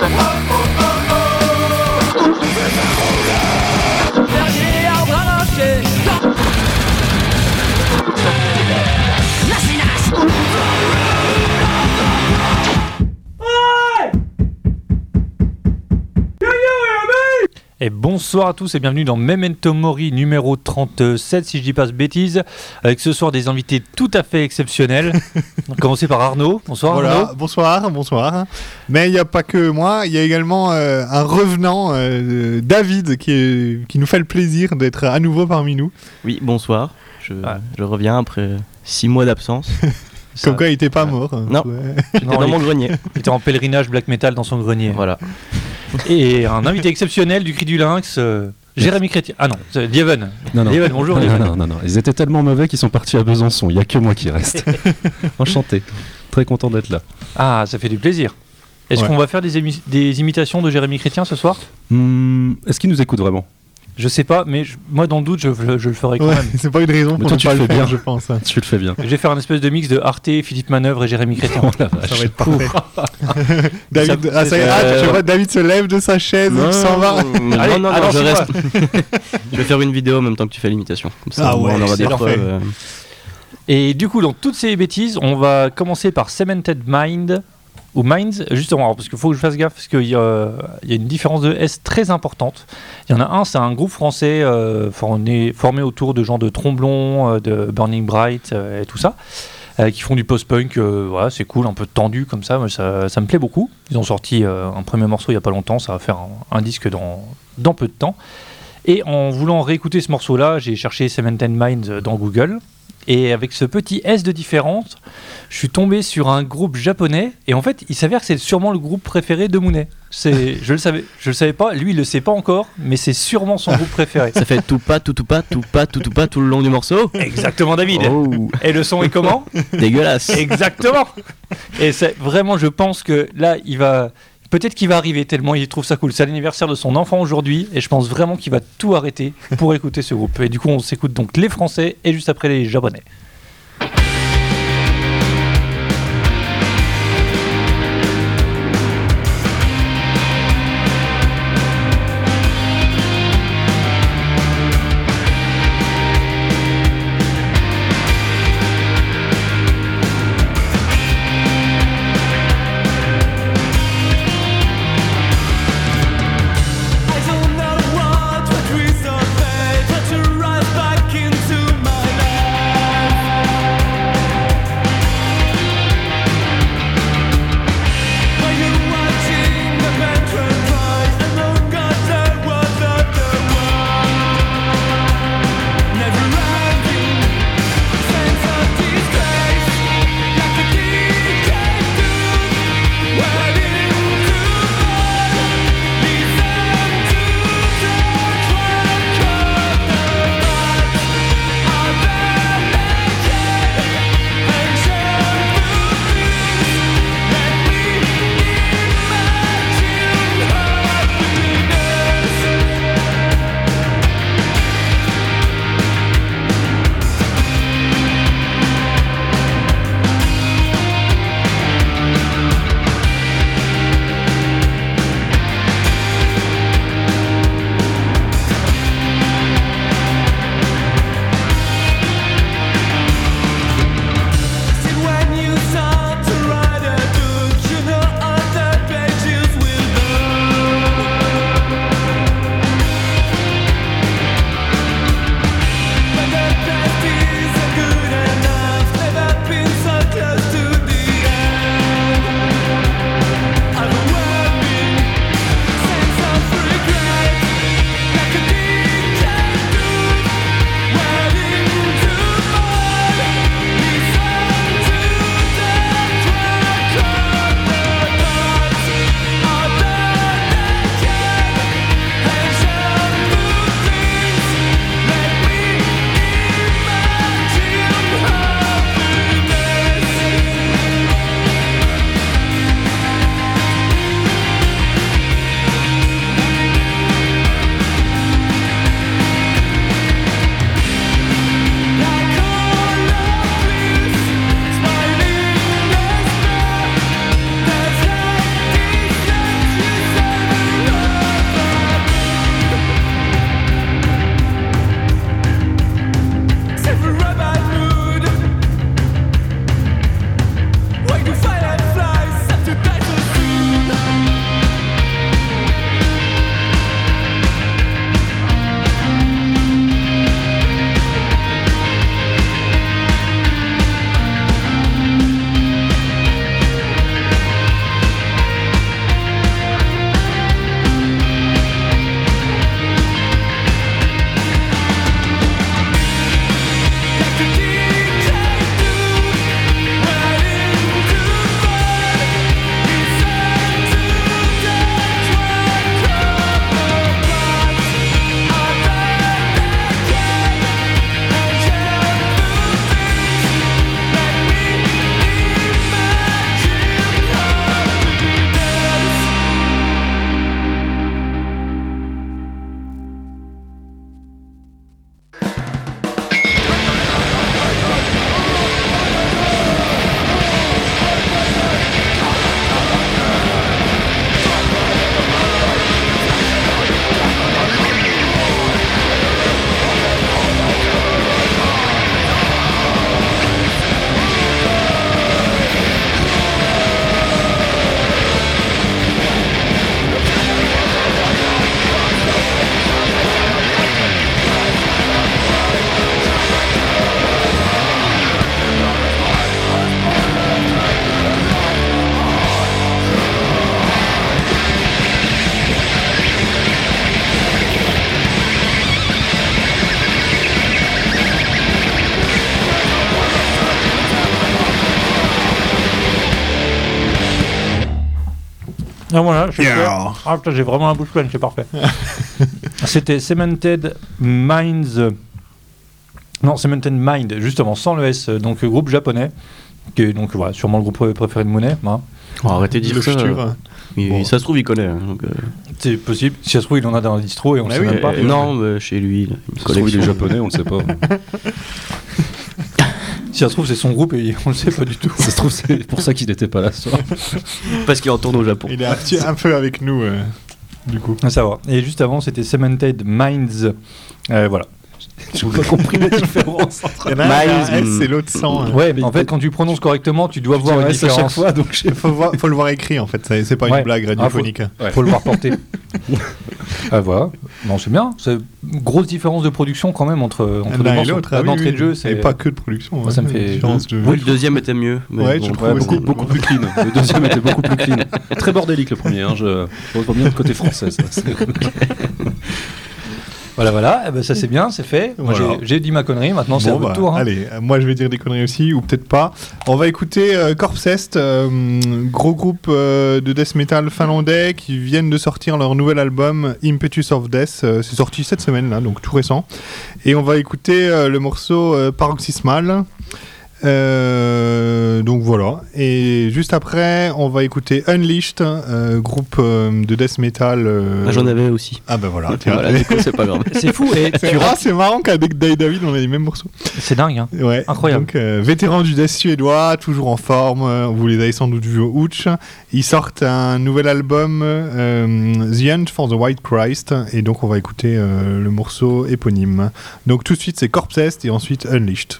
Dernier bonsoir à tous et bienvenue dans Memento Mori numéro 37, si je dis pas de bêtises, avec ce soir des invités tout à fait exceptionnels. On va commencer par Arnaud. Bonsoir Voilà, Arnaud. bonsoir, bonsoir. Mais il n'y a pas que moi, il y a également euh, un revenant, euh, David, qui, est- qui nous fait le plaisir d'être à nouveau parmi nous. Oui, bonsoir. Je, Ouais. je reviens après six mois d'absence. Ça- Comme quoi, il n'était pas mort. hein. Non. Ouais. J'étais Non, dans il- mon grenier. Il était en pèlerinage black metal dans son grenier. Voilà. Et un invité exceptionnel du cri du lynx, euh, Jérémy Chrétien. Ah non, c'est Lieven. Non, non. Lieven, bonjour non, Lieven. non, non, non. Ils étaient tellement mauvais qu'ils sont partis à Besançon. Il n'y a que moi qui reste. Enchanté. Très content d'être là. Ah, ça fait du plaisir. Est-ce Ouais. qu'on va faire des, émi- des imitations de Jérémy Chrétien ce soir? Hmm, Est-ce qu'ils nous écoutent vraiment? Je sais pas, mais je- moi dans le doute, je, le- je le ferai quand Ouais, même. c'est pas une raison Mais pour toi, ne tu pas le fais faire, bien. je pense. hein. Tu le fais bien. Je vais faire un espèce de mix de Arte, Philippe Manœuvre et Jérémy Chrétien. Oh la vache. Ça va être parfait. David, Ça- ah, ça y est, c'est- ah, tu vois, David se lève de sa chaise, il s'en va. non, Allez, non, non, alors, je reste. je vais faire une vidéo en même temps que tu fais l'imitation. Comme ça, Ah ouais, on aura c'est des preuves. euh, Et du coup, dans toutes ces bêtises, on va commencer par Cemented Mind ou Minds, justement, parce qu'il faut que je fasse gaffe, parce qu'il y, a- une différence de S très importante. Il y en a un, c'est un groupe français euh, formé, autour de gens de Tromblon, euh, de Burning Bright euh, et tout ça, qui font du post-punk, c'est cool, un peu tendu comme ça, moi, ça, me plaît beaucoup. Ils ont sorti un premier morceau il n'y a pas longtemps, ça va faire un, disque dans, dans peu de temps. Et en voulant réécouter ce morceau-là, j'ai cherché Cemented Minds dans Google. Et avec ce petit S de différence, je suis tombé sur un groupe japonais. Et en fait, il s'avère que c'est sûrement le groupe préféré de Mounet. C'est, je le savais, je le savais pas. Lui, il le sait pas encore, mais c'est sûrement son groupe préféré. Ça fait tout pas, tout tout pas, tout pas, tout tout pas tout le long du morceau. Exactement, David. Oh, Et le son est comment? Dégueulasse. Exactement. Et c'est vraiment, je pense que là, il va. Peut-être qu'il va arriver tellement il trouve ça cool. C'est l'anniversaire de son enfant aujourd'hui et je pense vraiment qu'il va tout arrêter pour écouter ce groupe. Et du coup, on s'écoute donc les Français et juste après les Japonais. Ah, voilà, je sais Yeah. pas. Ah putain, j'ai vraiment la bouche pleine, c'est parfait. C'était Cemented Minds. Non, Cemented Mind, justement, sans le S, donc groupe japonais. Qui est donc voilà, sûrement le groupe préféré de Monet. hein. Oh, arrêtez de dire ça. Il- Bon. Ça se trouve, il connaît. hein, euh, C'est possible. Si ça se trouve, il en a dans la distro et on Bah sait oui, même pas. euh, non, mais chez lui, il a une Ça se trouve, il est collection. japonais, on ne sait pas. Si ça se trouve, c'est son groupe et on le sait pas du tout. Ça se trouve, c'est pour ça qu'il n'était pas là ce soir. Parce qu'il retourne au Japon. Il est un, petit- un peu avec nous, euh, du coup. À savoir. Et juste avant, c'était Cemented Minds. Euh, voilà. J'ai pas compris la différence. Il y en a un qui a un Miles, S et l'autre sans. hein. Ouais, mais en fait, quand tu prononces correctement, tu dois voir une à chaque différence. fois, donc j'ai Il faut, voir- faut le voir écrit en fait, c'est pas Ouais. une blague radiophonique. Faut le voir porter. ah voilà. Non, c'est bien. C'est une grosse différence de production quand même entre, entre L'un et morceaux. l'autre, Là, ah oui, d'entrée oui. de jeu, Et c'est pas que de production. Moi, ouais, ça me une fait- différence de- Oui, le deuxième était mieux. mais Ouais, bon, je Ouais, trouve beaucoup, aussi. beaucoup plus clean. Le deuxième était beaucoup plus clean. Très bordélique le premier. Hein. Je je vois bien le côté français. Ça. C'est- Voilà, voilà. Eh ben, ça c'est bien, c'est fait. Moi, Voilà. j'ai- dit ma connerie. Maintenant, c'est à Bon, votre bah, tour. hein. Allez, euh, moi je vais dire des conneries aussi, ou peut-être pas. On va écouter euh, Corpse Est, euh, gros groupe euh, de death metal finlandais qui viennent de sortir leur nouvel album Impetus of Death. C'est sorti cette semaine là, donc tout récent. Et on va écouter le morceau Paroxysmal. Euh, donc voilà. Et juste après, on va écouter Unleashed, euh, groupe euh, de death metal. euh, Ah, J'en avais aussi. Ah ben voilà. Voilà, du coup, c'est pas grave. C'est fou. Et C'est tu ra- c'est marrant qu'avec Dave David, on a les mêmes morceaux. C'est dingue. Hein. Ouais, Incroyable. Donc, euh, vétéran du death suédois, toujours en forme. vous les avez sans doute vus au Ouch. Ils sortent un nouvel album, euh, The Hunt for the White Christ. Et donc, on va écouter euh, le morceau éponyme. Donc, tout de suite, c'est Corpse Est et ensuite. Unleashed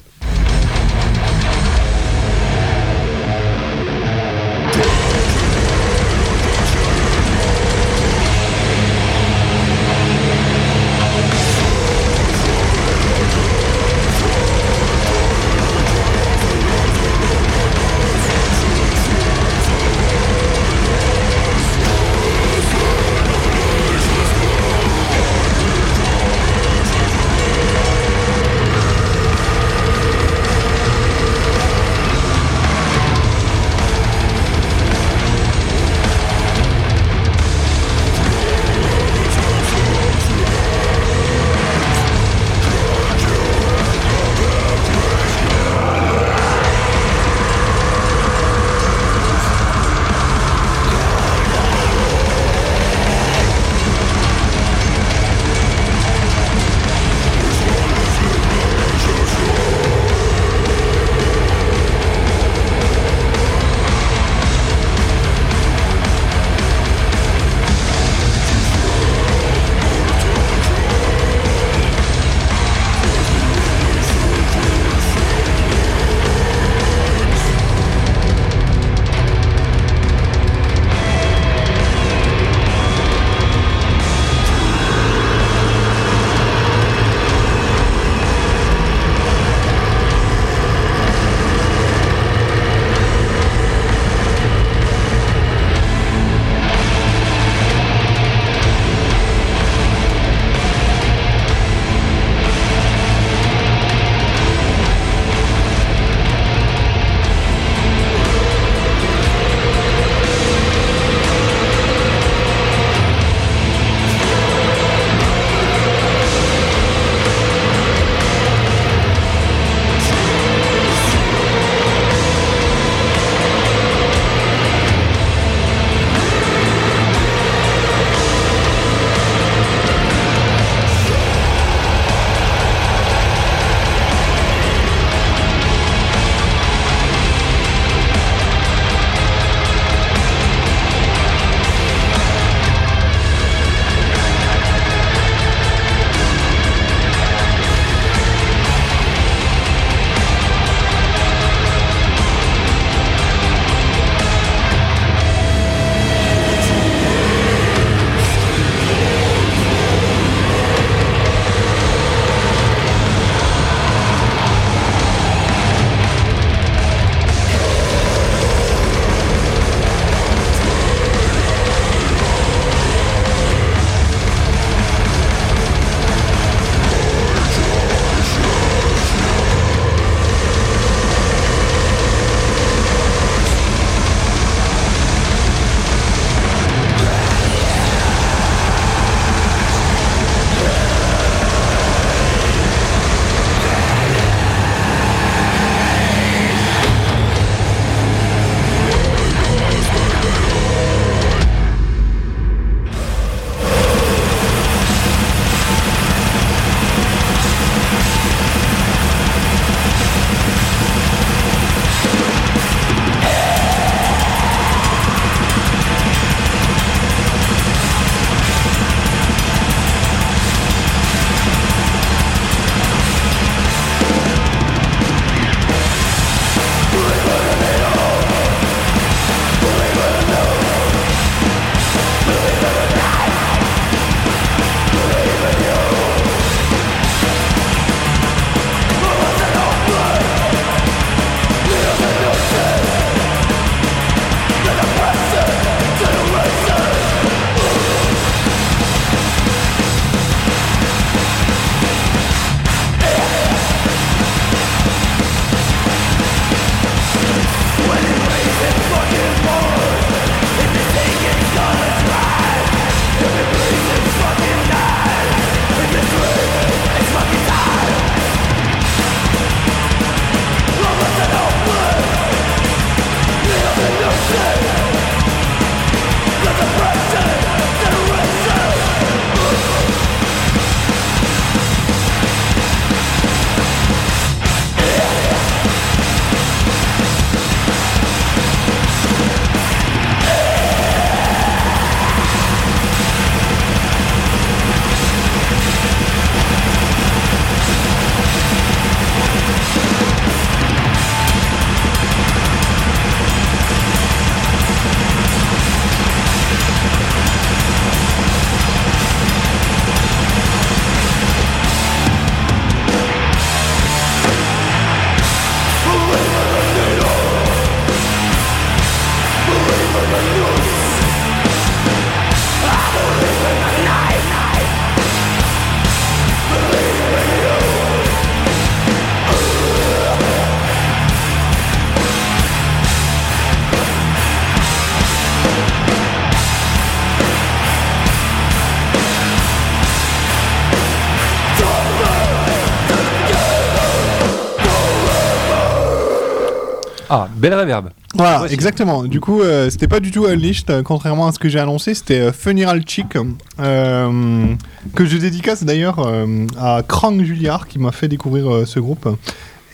belle reverb. Voilà, Voici. exactement. Du coup, euh, c'était pas du tout Unleashed, euh, contrairement à ce que j'ai annoncé, c'était euh, Funeral Chick, euh, que je dédicace d'ailleurs euh, à Krang Julliard qui m'a fait découvrir euh, ce groupe.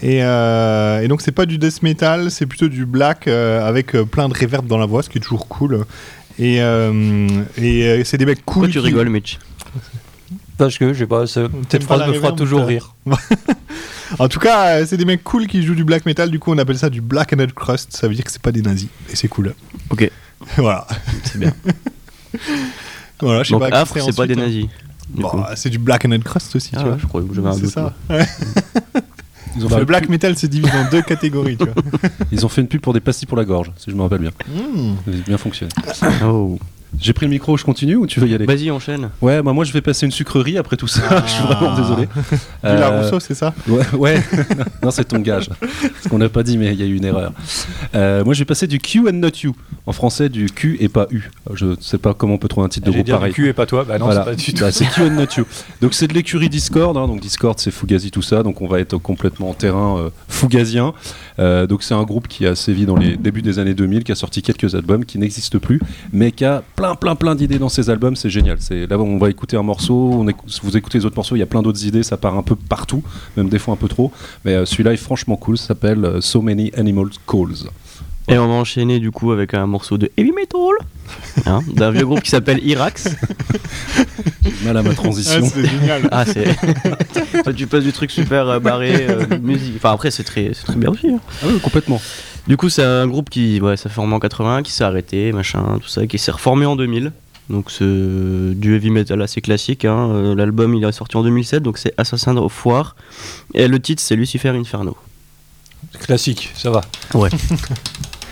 Et, euh, et donc, c'est pas du death metal, c'est plutôt du black euh, avec plein de reverb dans la voix, ce qui est toujours cool. Et, euh, et euh, c'est des mecs cool. Pourquoi tu qui- rigoles, Mitch? Parce que, je sais pas, ce- cette phrase me fera toujours rire. En tout cas, euh, c'est des mecs cool qui jouent du black metal, du coup, on appelle ça du black and crust, ça veut dire que c'est pas des nazis. Et c'est cool. Ok. voilà. C'est bien. voilà, je sais Donc pas. C'est pas des hein. nazis. du Bon, coup. c'est du black and crust aussi, Ah tu ouais, vois. je croyais que j'avais un C'est ça. moi. Ils ont, Le black metal se divise en deux catégories, tu vois. ils ont fait une pub pour des pastilles pour la gorge, si je me rappelle bien. Hmm. Ça a bien fonctionné. Oh. J'ai pris le micro, je continue ou tu veux y aller? Vas-y, enchaîne. Ouais, bah moi je vais passer une sucrerie après tout ça. je suis vraiment désolé. Euh, La Rousseau, c'est ça? Ouais, ouais. non, c'est ton gage. Ce qu'on n'a pas dit, mais il y a eu une erreur. Euh, moi, je vais passer du Q and not you. En français, du Q et pas U. Je sais pas comment on peut trouver un titre de groupe dire pareil. du cul et pas toi. Bah non, Voilà. c'est pas du tout. Bah, c'est Q and not you. Donc c'est de l'écurie Discord. hein. donc Discord, c'est Fugazi tout ça. Donc on va être complètement en terrain euh, fugazien. Euh, donc c'est un groupe qui a sévi dans les débuts des années 2000, qui a sorti quelques albums, qui n'existent plus, mais qui a plein, plein, plein d'idées dans ses albums. C'est génial. C'est là on va écouter un morceau. On écou- vous écoutez les autres morceaux. Il y a plein d'autres idées. Ça part un peu partout, même des fois un peu trop. Mais euh, celui-là est franchement cool. Ça s'appelle euh, So Many Animal Calls. Et on va enchaîner du coup avec un morceau de heavy metal hein, d'un vieux groupe qui s'appelle Irax. J'ai Mal à ma Ah, transition. c'est génial. Ah, c'est. Toi, tu passes du truc super euh, barré, euh, musique. Enfin, après, c'est très, c'est très bien aussi. hein. Ah oui, complètement. Du coup, c'est un groupe qui ouais, s'est formé en 80, qui s'est arrêté, machin, tout ça, qui s'est reformé en 2000. Donc, c'est du heavy metal assez classique. hein. Euh, L'album, il est sorti en 2007, donc c'est Assassin of War. Et le titre, c'est Lucifer Inferno. Classique, ça va. Ouais.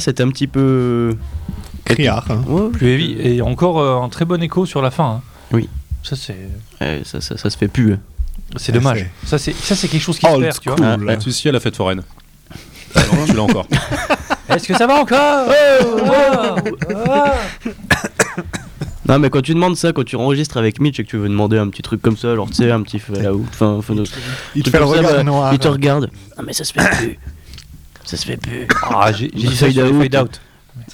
Voilà, c'était un petit peu. Criard. hein. Ouais, Plus heavy. Et encore euh, un très bon écho sur la fin. hein. Oui. Ça, c'est ouais, ça, ça, ça se fait plus. hein. c'est dommage. Ça, c'est ça, c'est quelque chose qui se Old perd, tu vois. Ah, ouais. Tu à la fête foraine. Alors, tu l'as encore. Est-ce que ça va encore? Non, mais quand tu demandes ça, quand tu enregistres avec Mitch et que tu veux demander un petit truc comme ça, genre tu sais, un petit feu là où. Enfin, enfin, de- Il te truc fait le comme ça, regard noir. Il te regarde. Ah, mais ça se fait plus. Ça se fait plus. Ah, j'ai dit ça fade out. fade out.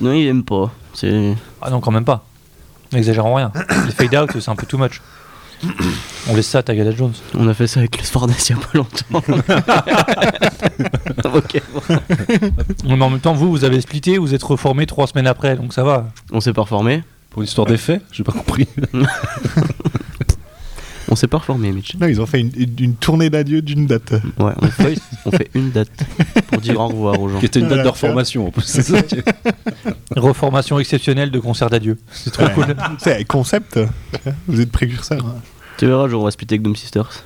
Non, il aime pas. C'est. Ah non, quand même pas. N'exagérons rien. Les fade out, c'est un peu too much. On laisse ça à Tagada Jones. On a fait ça avec les Spardas il y a pas longtemps. ok, bon. Mais en même temps, vous, vous avez splitté, vous êtes reformé trois semaines après, donc ça va. On s'est pas reformé. Pour une histoire d'effet, j'ai pas compris. On s'est pas reformé, Mitch. Non, ils ont fait une, tournée d'adieu d'une date. Ouais, on fait, on fait une date pour dire au revoir aux gens. Qui était une date de reformation en plus. Reformation exceptionnelle de concert d'adieu. C'est trop Ouais. cool. C'est un concept. Vous êtes précurseur. Tu verras, genre, on va splitter avec Doom Sisters.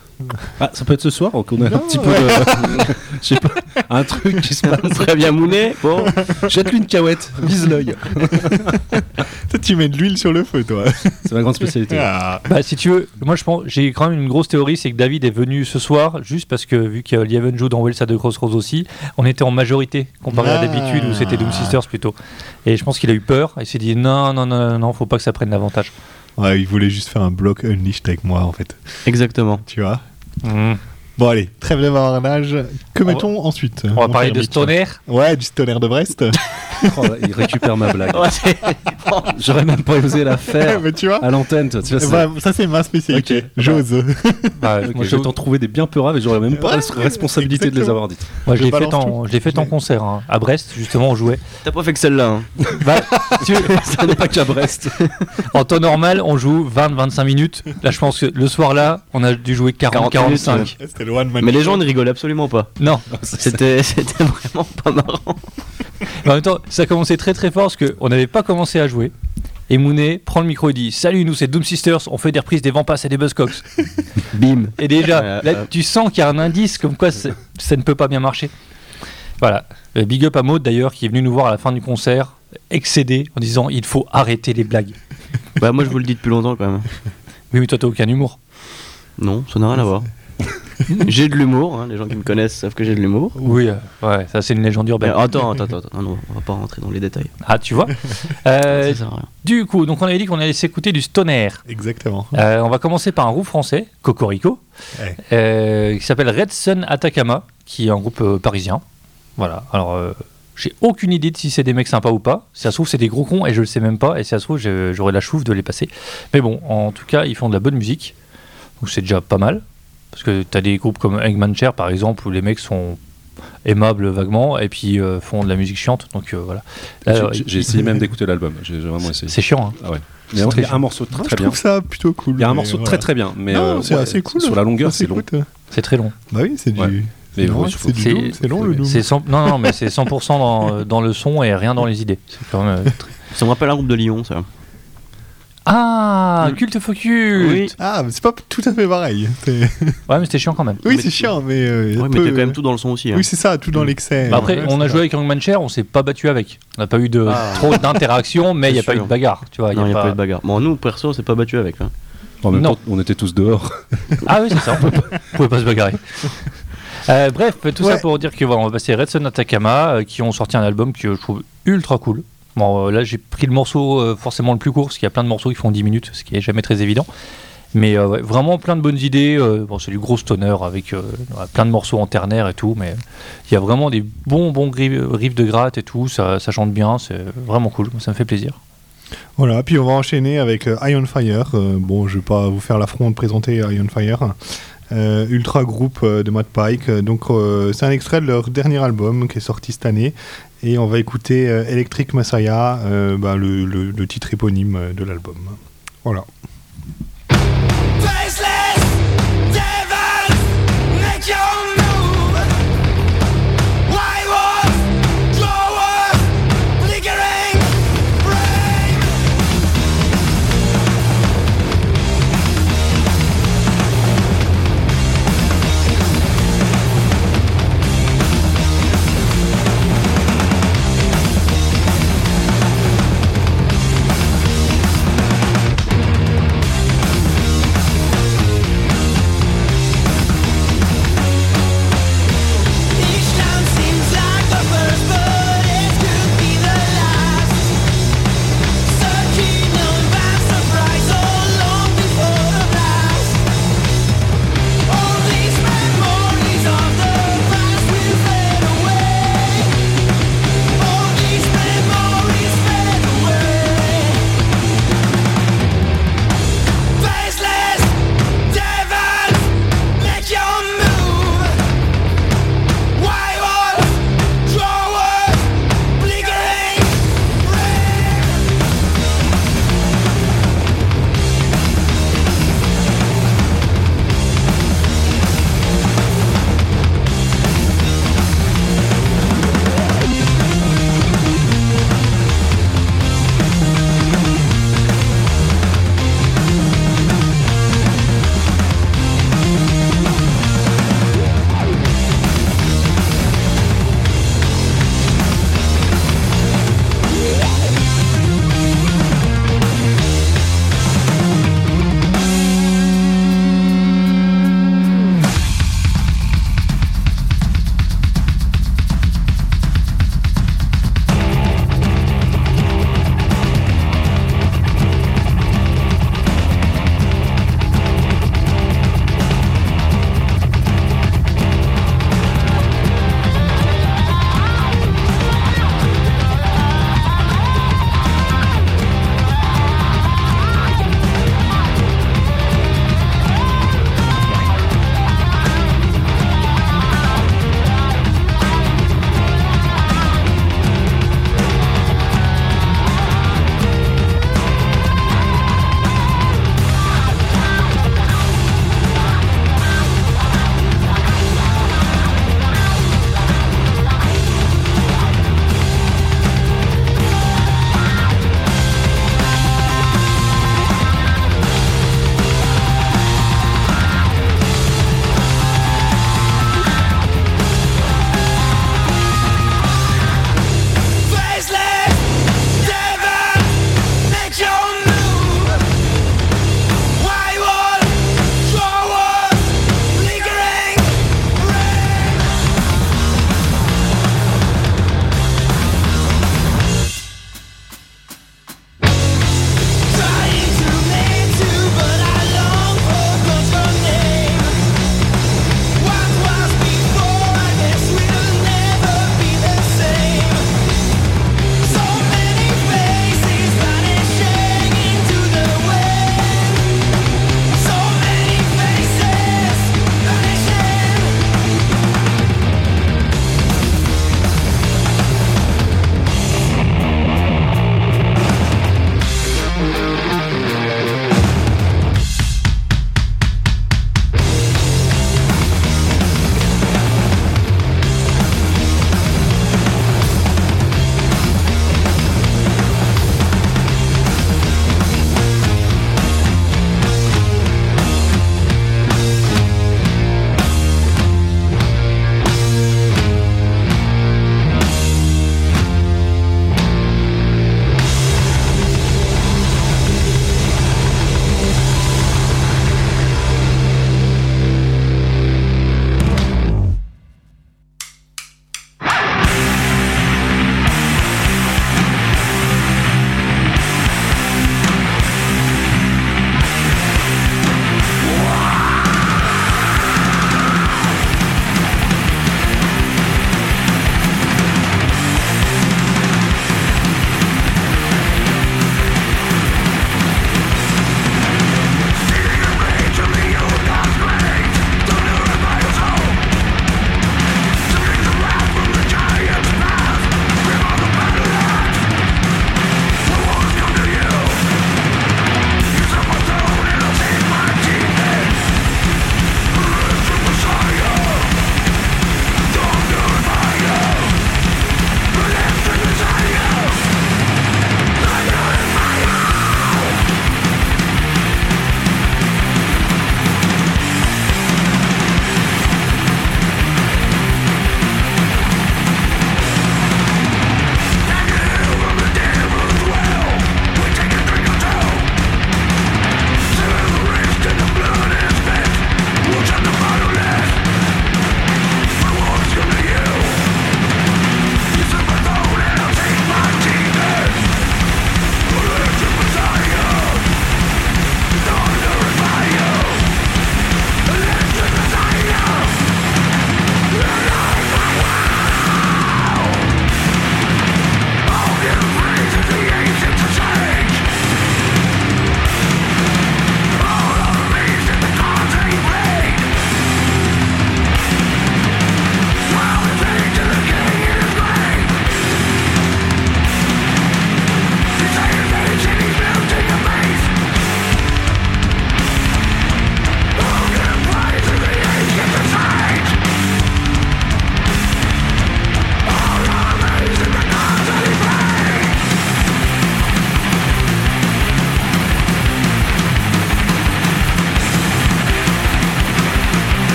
Ah, ça peut être ce soir, qu'on a un petit peu de. Je sais pas, un truc qui se passe. Très bien mouné. Bon, Jette-lui une cahouette, vise l'œil. Toi, tu mets de l'huile sur le feu, toi. C'est ma grande spécialité. Ah. Bah, si tu veux, moi je pense, j'ai quand même une grosse théorie, c'est que David est venu ce soir, juste parce que vu que Lieven joue dans Wells à de Crossroads aussi, on était en majorité comparé à Ah. d'habitude où c'était Doom Sisters plutôt. Et je pense qu'il a eu peur et il s'est dit non, non, non, non, non, faut pas que ça prenne l'avantage. Ouais, il voulait juste faire un bloc unleashed avec moi, en fait. exactement. Tu vois Mmh. Bon, allez, trêve de bavardage. Que On va- mettons ensuite On va parler de Mitch Stoner. Ouais, du stoner de Brest. Oh, il récupère ma blague. Ouais, J'aurais même pas osé la faire Mais tu vois à l'antenne. Tu vois, ben, Ça, c'est ma spécialité. Ok. J'ose. Bah, Ok, moi, je vais t'en trouver des bien peuraves et j'aurais même pas Ouais, la responsabilité de les avoir dites. moi, je je l'ai fait, en, tout. je l'ai fait en concert hein. à Brest, justement, on jouait. T'as pas fait que celle-là. hein. Bah, tu- Ça n'est pas qu'à Brest. en temps normal, on joue 20-25 minutes. Là, je pense que le soir là, on a dû jouer 40 40-45. Mais les gens ne rigolent absolument pas. Non, C'était vraiment pas marrant. Mais en même temps, ça a commencé très très fort parce qu'on n'avait pas commencé à jouer. Et Mounet prend le micro et dit Salut, nous c'est Doom Sisters, on fait des reprises des Vampas et des Buzzcocks. Bim. Et déjà, Euh, là, euh. tu sens qu'il y a un indice comme quoi ça ne peut pas bien marcher. Voilà. Euh, Big up à Maud d'ailleurs qui est venu nous voir à la fin du concert, excédé, en disant Il faut arrêter les blagues. Bah, moi, je vous le dis depuis longtemps quand même. Oui, mais toi t'as aucun humour. Non, ça n'a rien à voir. j'ai de l'humour, hein, les gens qui me connaissent savent que j'ai de l'humour. Oui, euh, ouais, ça c'est une légende Mais urbaine. attends, attends, attends, non, non, on va pas rentrer dans les détails. Ah, tu vois Euh, ça. Du coup, donc on avait dit qu'on allait s'écouter du stoner. Exactement. Euh, on va commencer par un groupe français, Cocorico, Ouais. euh, qui s'appelle Red Sun Atacama, qui est un groupe euh, parisien. Voilà. Alors, euh, j'ai aucune idée de si c'est des mecs sympas ou pas. Si ça se trouve, c'est des gros cons et je le sais même pas. Et si ça se trouve, j'aurais la chouffe de les passer. Mais bon, en tout cas, ils font de la bonne musique. Donc, c'est déjà pas mal. Parce que tu as des groupes comme Eggman Chair, par exemple, où les mecs sont aimables vaguement et puis euh, font de la musique chiante. Donc, euh, voilà. Là, J'ai- J'ai essayé même d'écouter l'album. J'ai vraiment essayé. C'est chiant. hein. Ah ouais. Mais il y a un morceau très très je bien. trouve ça plutôt cool. Il y a un morceau voilà. très très bien, mais euh, c'est ouais, assez cool. Sur la longueur, c'est long. C'est très long. Bah oui, c'est du. Ouais. Mais c'est long le doom. C'est 100 non, non, mais c'est 100% dans, dans le son et rien dans les idées. C'est quand même. très- Ça me rappelle un groupe de Lyon, ça. Ah, Mm. culte faux culte. Oui. Ah, mais c'est pas tout à fait pareil. C'est- Ouais, mais c'était chiant quand même. Oui, c'est chiant, mais. euh, mais quand même tout dans le son aussi. hein. Oui, c'est ça, tout dans l'excès. Bah après, Ouais, on a joué avec Hangman Chair, on s'est pas battu avec. On n'a pas eu de Ah. trop d'interaction, mais il n'y a pas eu de bagarre. Tu vois, non, il n'y a pas- pas eu de bagarre. Bon, nous, perso, on s'est pas battu avec. hein. En même Non. temps, on était tous dehors. Ah oui, c'est ça, on pouvait pas, on pouvait pas se bagarrer. Euh, bref, tout ça pour dire que voilà, on va passer Red Sun Atacama, euh, qui ont sorti un album que je trouve ultra cool. Bon, euh, là j'ai pris le morceau euh, forcément le plus court, parce qu'il y a plein de morceaux qui font 10 minutes, ce qui est jamais très évident. Mais euh, vraiment plein de bonnes idées. bon, c'est du gros stoner avec plein de morceaux en ternaire et tout, mais il y a vraiment des bons bons riffs de gratte et tout. Ça, ça chante bien, c'est vraiment cool. Ça me fait plaisir. Voilà, puis on va enchaîner avec Iron Fire. Bon, je vais pas vous faire l'affront de présenter Iron Fire. Euh, ultra groupe euh, de Matt Pike. Euh, Donc, c'est un extrait de leur dernier album qui est sorti cette année. Et on va écouter Electric Messiah, bah, le, titre éponyme de l'album. Voilà.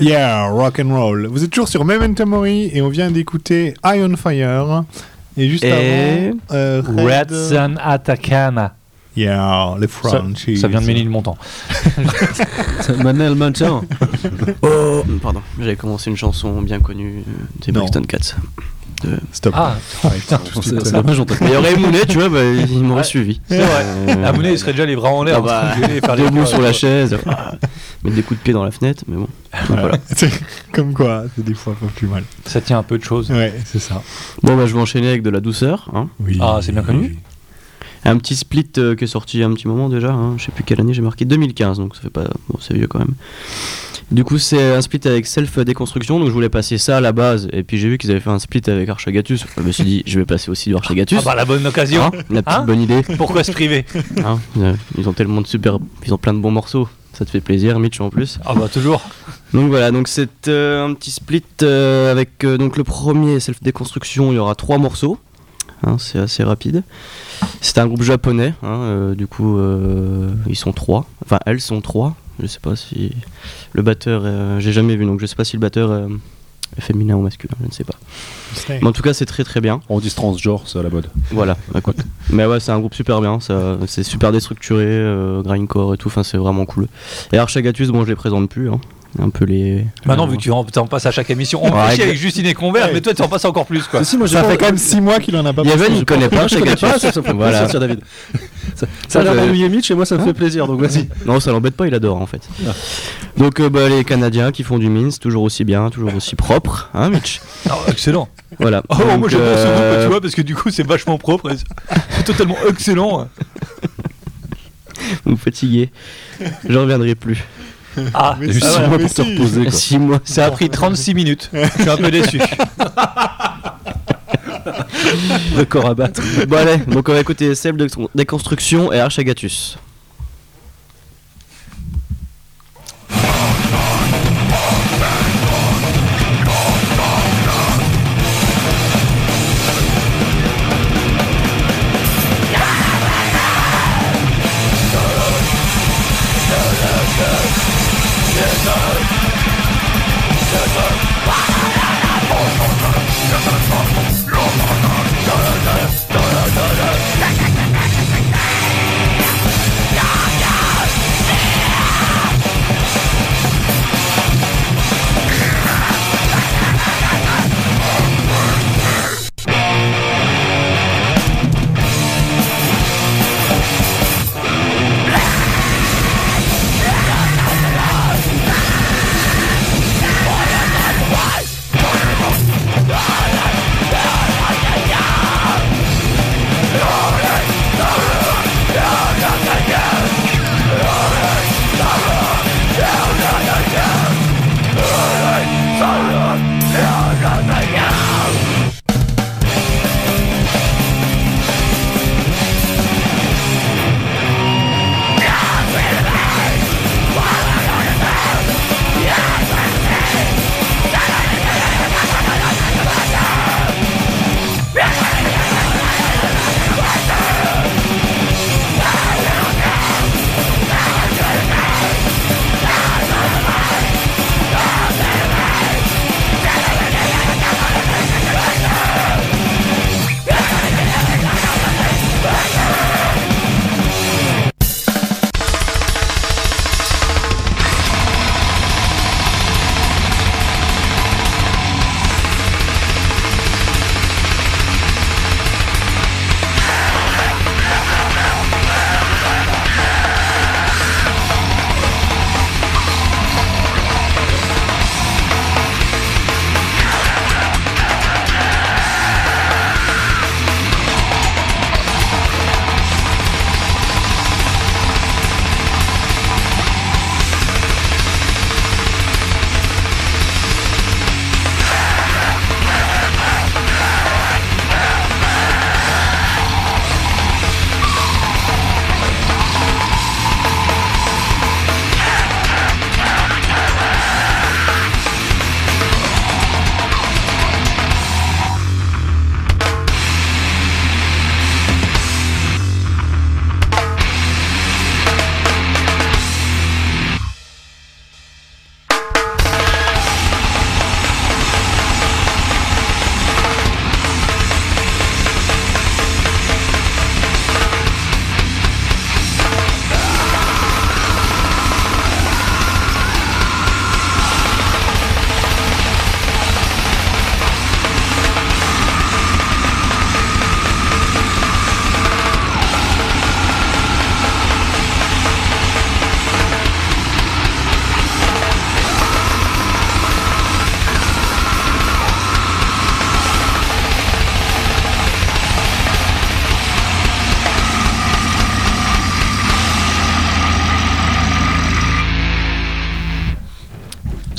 Yeah, rock and roll. Vous êtes toujours sur Memento Mori et on vient d'écouter Eye on Fire. Et juste Et- avant, euh, Red Sun Atacama. Yeah, les Frenchies. Ça vient de Ménilmontant. Manel Manchin. Oh, pardon, j'avais commencé une chanson bien connue euh, des. Brixton Cats. De... Stop. Ah, putain. C'est dommage, on Mais aurait Mounet, tu vois, bah, il m'aurait Ouais. suivi. C'est vrai. Euh, À Mounet, il serait déjà les bras en l'air. Ah bah, faire les chœurs. sur la chaise, ah, mettre des coups de pied dans la fenêtre, mais bon. Voilà. Comme quoi, c'est des fois pas plus mal. Ça tient un peu de choses. Ouais, c'est ça. Bon, bah, je vais enchaîner avec de la douceur. hein. Oui. Ah, c'est bien connu. Un petit split euh, qui est sorti il y a un petit moment déjà, hein. je sais plus quelle année j'ai marqué, 2015, donc ça fait pas. Bon, c'est vieux quand même. Du coup, c'est un split avec Self Déconstruction, donc je voulais passer ça à la base, et puis j'ai vu qu'ils avaient fait un split avec Archagatus. Je me suis dit, je vais passer aussi du Archagatus. Ah bah la bonne occasion. Hein, la petite Hein bonne idée. Pourquoi se priver hein. Euh, Ils ont tellement de super. Ils ont plein de bons morceaux. Ça te fait plaisir, Mitch en plus. Ah bah toujours. Donc voilà, donc c'est euh, un petit split euh, avec euh, donc le premier Self Déconstruction, il y aura trois morceaux. Hein, c'est assez rapide. C'est un groupe japonais, hein, euh, du coup euh, ils sont trois. Enfin elles sont trois. Je sais pas si le batteur, euh, j'ai jamais vu, donc je sais pas si le batteur euh, est féminin ou masculin, je ne sais pas. Mais en tout cas c'est très très bien. On dit transgenre, c'est à la mode. Voilà, écoute. Mais ouais, c'est un groupe super bien, c'est super déstructuré, euh, grindcore et tout, enfin c'est vraiment cool. Et Archagatus, bon je les présente plus, hein. Un peu les. Maintenant, euh, vu que tu en, passes à chaque émission, on Ouais, avec Justine et Convert, mais toi tu en passes encore plus quoi. Si, moi, j'ai Ça pas- fait quand même 6 mois qu'il en a pas passé. il connaît pas je connais pas, ça, ça me fait Voilà. plaisir, David. Ça, ça a Moi, l'air je- d'ennuyer Mitch et moi ça me fait plaisir, donc vas-y. Non, ça l'embête pas, il adore en fait. Ah. Donc euh, bah, les Canadiens qui font du Minsk, toujours aussi bien, toujours aussi propre, hein Mitch? Ah, excellent. Voilà. Oh, Donc, moi j'adore ce euh, groupe, tu vois, parce que du coup c'est vachement propre. et C'est totalement excellent. Vous me fatiguez. Je reviendrai plus. Ah, Mais T'as eu ça six va, mois mais pour te reposer. quoi. Six mois. ça a pris 36 minutes. Je suis un peu déçu. Le corps à battre. Bon allez, donc on va écouter Self Déconstruction et Archagatus.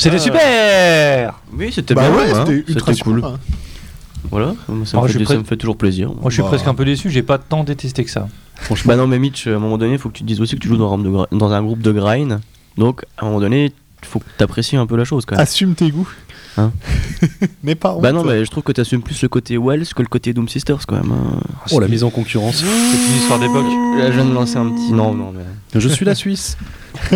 C'était super Oui, c'était Bah bien. ouais, hein, c'était ultra cool. hein. Voilà, ça, me fait, suis ça prêt- me fait toujours plaisir. Moi, je suis Bah. presque un peu déçu, j'ai pas tant détesté que ça. Franchement, bah non, mais Mitch, à un moment donné, il faut que tu te dises aussi que tu joues dans un, groupe de gra- dans un groupe de grind. Donc, à un moment donné, il faut que tu apprécies un peu la chose quand même. Assume tes goûts. Hein N'aie pas honte. bah non, mais je trouve que tu assumes plus le côté Wells que le côté Doom Sisters quand même. hein. Oh, la mise en concurrence. C'est une histoire d'époque. Là, je viens de lancer un petit. Non, non, mais. Je suis la Suisse.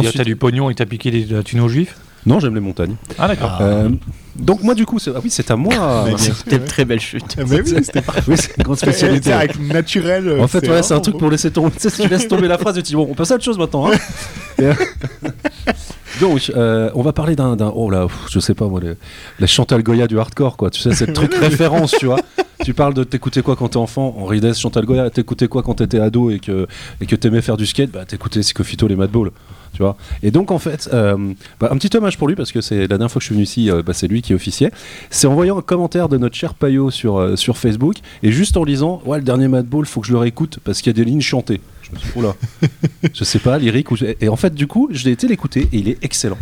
Ensuite- t'as du pognon et t'as piqué des- de la thune aux juifs Non, j'aime les montagnes. Ah, d'accord. Euh, donc moi du coup, c'est ah oui, c'est à moi. C'était une très belle chute. Mais oui, c'était oui, c'est une grande spécialité. avec naturel. euh, En fait, ouais, c'est un truc pour laisser tomber. Tu sais, si tu laisses tomber la phrase, tu dis bon, on passe à autre chose maintenant. hein. Euh, Donc, euh, on va parler d'un, d'un- oh là, pff, je sais pas moi, les Chantal Goya du hardcore, quoi. Tu sais, cette truc référence, tu vois. Tu parles de t'écouter quoi quand t'es enfant, Henri Dess, Chantal Goya. T'écoutais quoi quand t'étais ado et que et que t'aimais faire du skate, bah t'écoutais Scofito, les Madballs, tu vois. Et donc en fait, euh, bah, un petit hommage pour lui parce que c'est la dernière fois que je suis venu ici, euh, bah, c'est lui qui officiait. C'est en voyant un commentaire de notre cher Payot sur euh, sur Facebook et juste en lisant, ouais, le dernier Madball, faut que je le réécoute parce qu'il y a des lignes chantées. Je me suis dit, oula, je sais pas, lyrique ou et en fait du coup, je l'ai été l'écouter et il est excellent.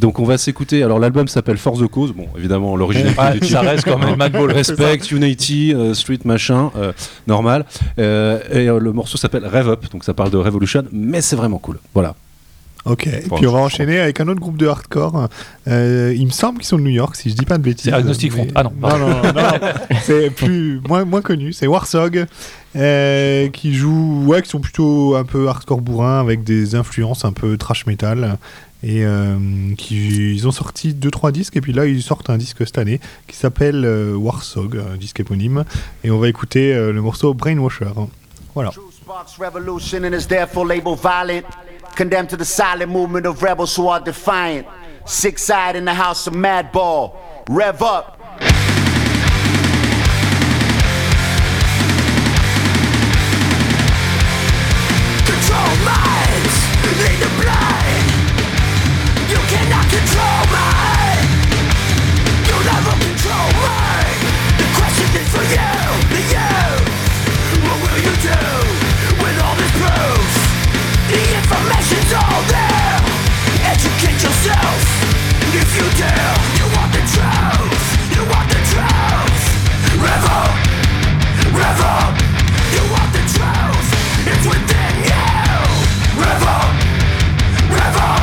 Donc on va s'écouter. Alors l'album s'appelle Force the Cause. Bon, évidemment l'origine du ça reste quand même Madball. Respect, Unity, euh, Street machin, euh, normal. Euh, et le morceau s'appelle Rev Up, donc ça parle de Revolution, mais c'est vraiment cool. Voilà. Ok, puis on va enchaîner avec un autre groupe de hardcore. Euh, il me semble qu'ils sont de New York, si je dis pas de bêtises. C'est Agnostic Front. Mais- Ah non, non, non, non, non. c'est plus moins moins connu. C'est Warsog euh, qui joue, ouais, qui sont plutôt un peu hardcore bourrin avec des influences un peu trash metal. Et euh, qui, ils ont sorti 2-3 disques, et puis là ils sortent un disque cette année qui s'appelle euh, Warsog, un disque éponyme. Et on va écouter euh, le morceau Brainwasher. Voilà. Sparks revolution and is therefore labeled violent. Condemned to the silent movement of rebels who are defiant. Six side in the house of Madball. Rev up. Control minds, information's all there. Educate yourself if you dare. You want the truth. You want the truth. Rev up, rev up. You want the truth. It's within you. Rev up, rev up.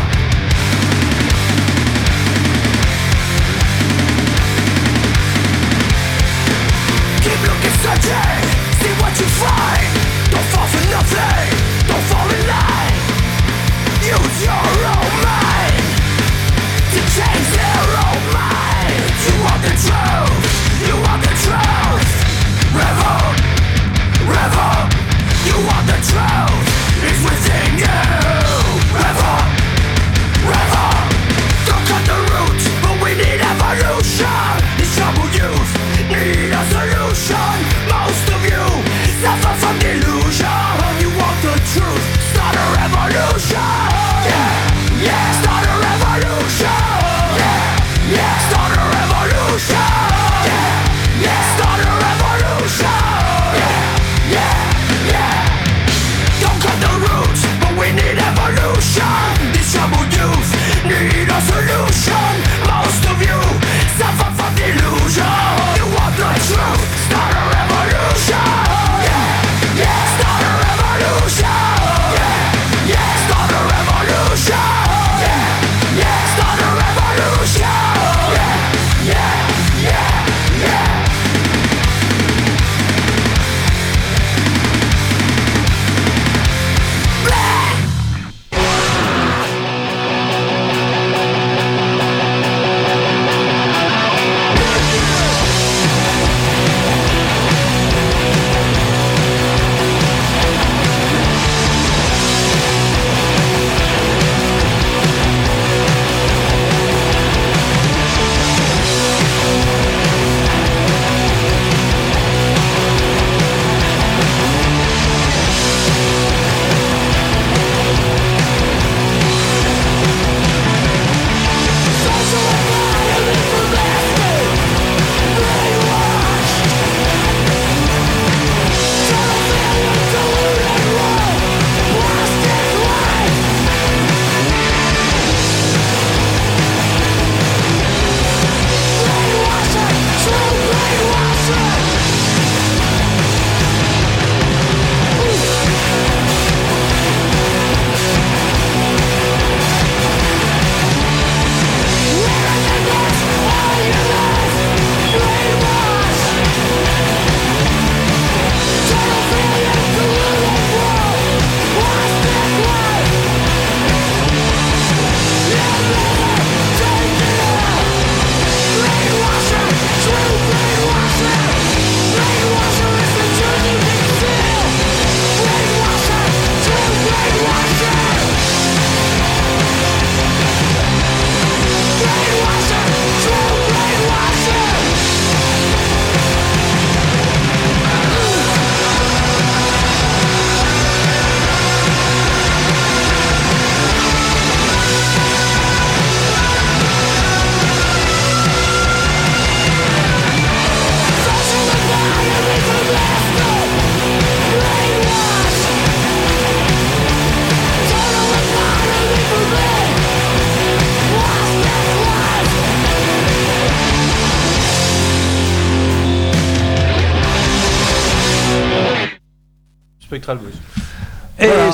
Keep looking, searching, see what you find. Revel, revel, you want the truth, it's within you.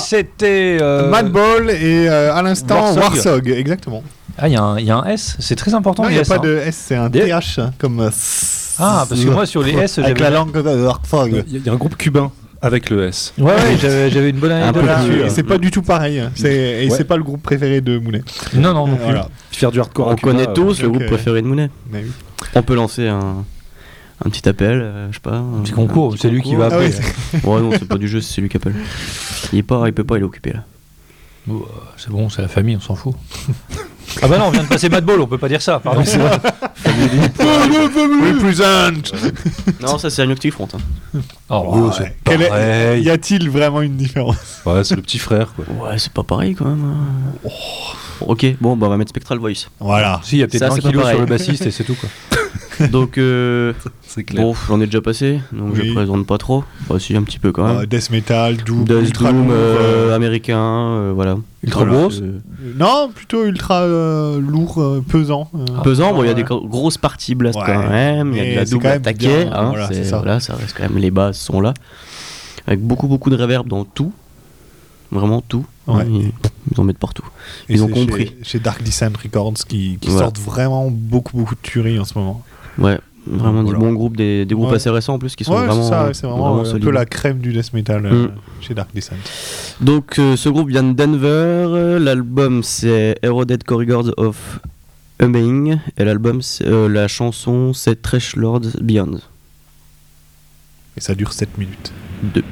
C'était. euh, Madball et euh, à l'instant Warsog. Warsog, exactement. Ah, il y, a un- il y a un S, c'est très important. Non, il n'y a S, pas hein. de S, c'est un Des- TH hein, comme. euh, Ah, parce que moi sur les S, Avec j'avais. la langue de Warsog. Il y, a- un groupe cubain avec le S. Ouais, ouais, j'avais j'avais une bonne peu là-dessus. plus, Et c'est pas du tout pareil. hein. C'est- Et Ouais. c'est pas le groupe préféré de Mounet. Non, non, non plus. Voilà. Faire du hardcore On Cuba, connaît euh, tous le groupe préféré de Mounet. Mais oui. On peut lancer un, un petit appel, euh, je sais pas. Un petit concours, c'est lui qui va Ah appeler. oui, Ouais, non, c'est pas du jeu, c'est lui qui appelle. Il est pas, il peut pas, il est occupé là. Oh, c'est bon, c'est la famille, on s'en fout. ah bah non, on vient de passer Madball, on peut pas dire ça, pardon. Represent Non, ça c'est un Front. Hein. Oh, Ouais. c'est Quel est-. Y a-t-il vraiment une différence Ouais, c'est le petit frère quoi. Ouais, c'est pas pareil quand même. hein. Ok, bon, bah on va mettre Spectral Voice. Voilà. Si, il y a peut-être un c'est kilo sur le bassiste et c'est tout quoi. Donc, euh, clair. bon, j'en ai déjà passé, donc Oui. je présente pas trop. Bah, si, un petit peu quand même. Euh, Death Metal, Doom, Death Ultra Doom, lourd, euh, euh, américain, euh, voilà. Ultra Voilà. grosse. Euh, Non, plutôt ultra euh, lourd, euh, pesant. euh. pesant, bon, il y a des gro- grosses parties blast Ouais. quand même, il y a de la double attaquée, hein, ça. voilà, ça reste quand même, les bases sont là. Avec beaucoup, beaucoup de reverb dans tout. Vraiment tout. Ouais. Ils, ils en mettent partout. Et Ils ont compris. Chez, chez Dark Descent Records qui, sortent vraiment beaucoup, beaucoup de tueries en ce moment. Ouais, vraiment Voilà. des bons groupes, des, des groupes Ouais. assez récents en plus qui sont ouais, vraiment, c'est ça, ouais, c'est vraiment, vraiment euh, un solides. peu la crème du death metal euh, Mm. chez Dark Descent. Donc euh, ce groupe vient de Denver, l'album c'est Eroded Corridors of Humming et l'album euh, la chanson c'est Trash Lords Beyond. Et ça dure 7 minutes. 2.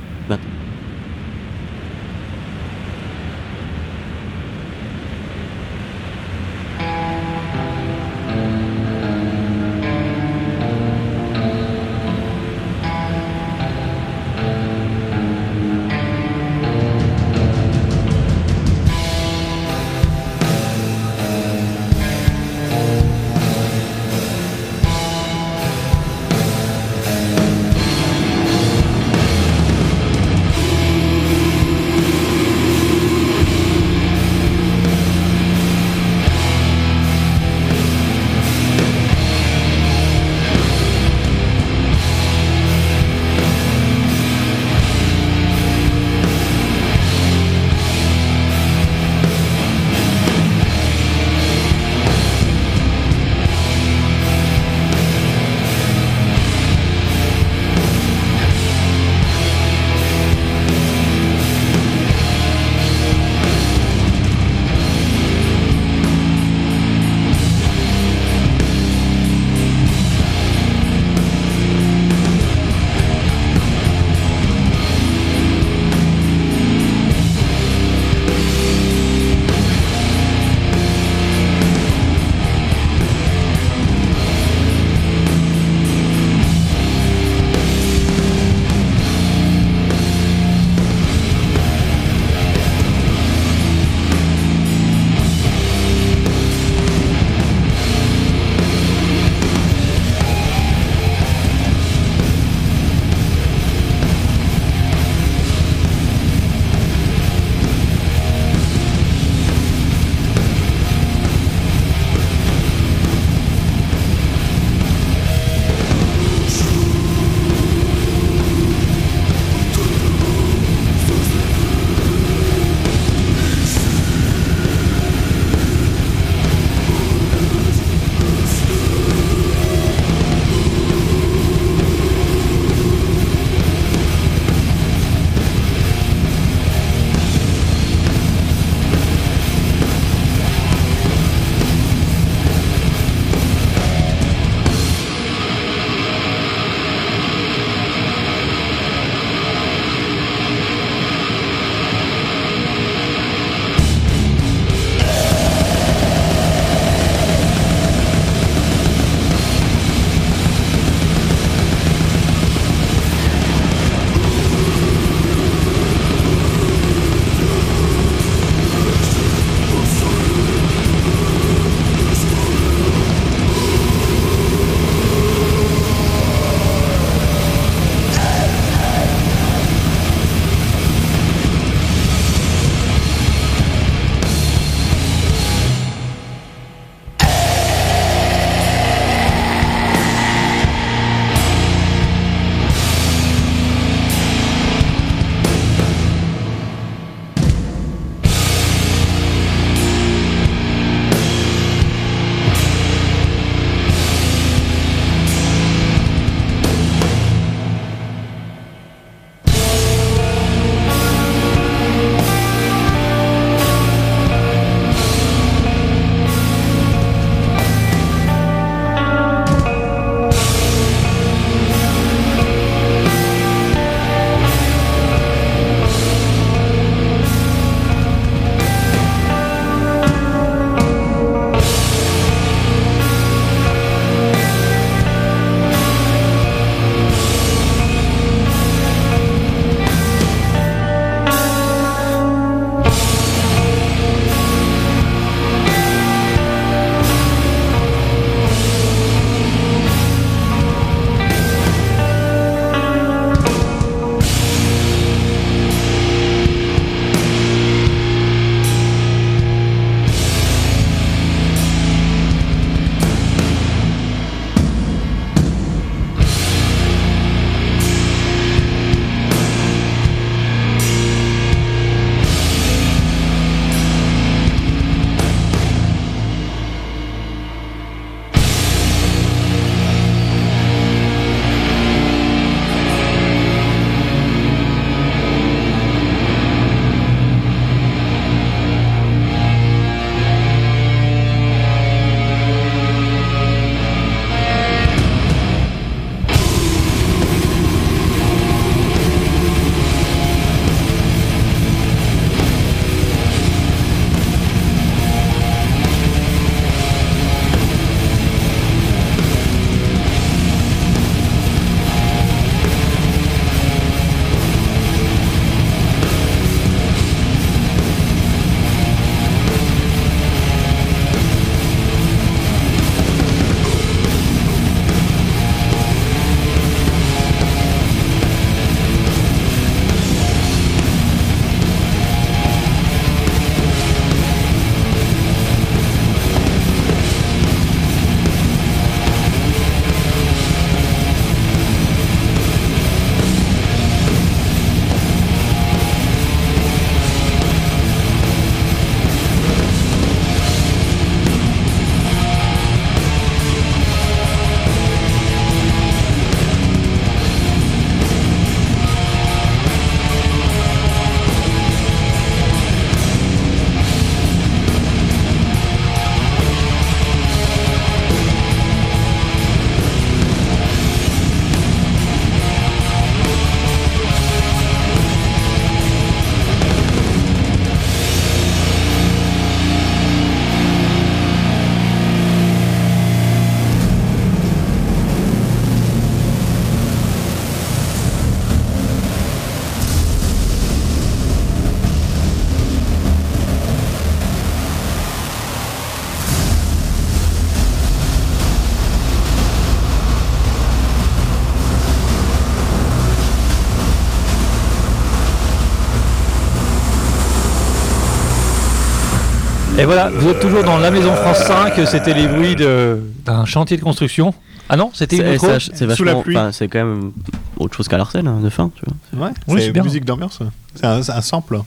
Et voilà, vous êtes toujours dans la maison France 5, c'était les bruits de- d'un chantier de construction. Ah non, c'était une C'est autre c'est- c'est Sous la vachement. enfin, C'est quand même autre chose qu'à l'Arsène, hein, de fin, tu vois. Ouais, Oui, c'est musique d'ambiance. C'est un, c'est un sample.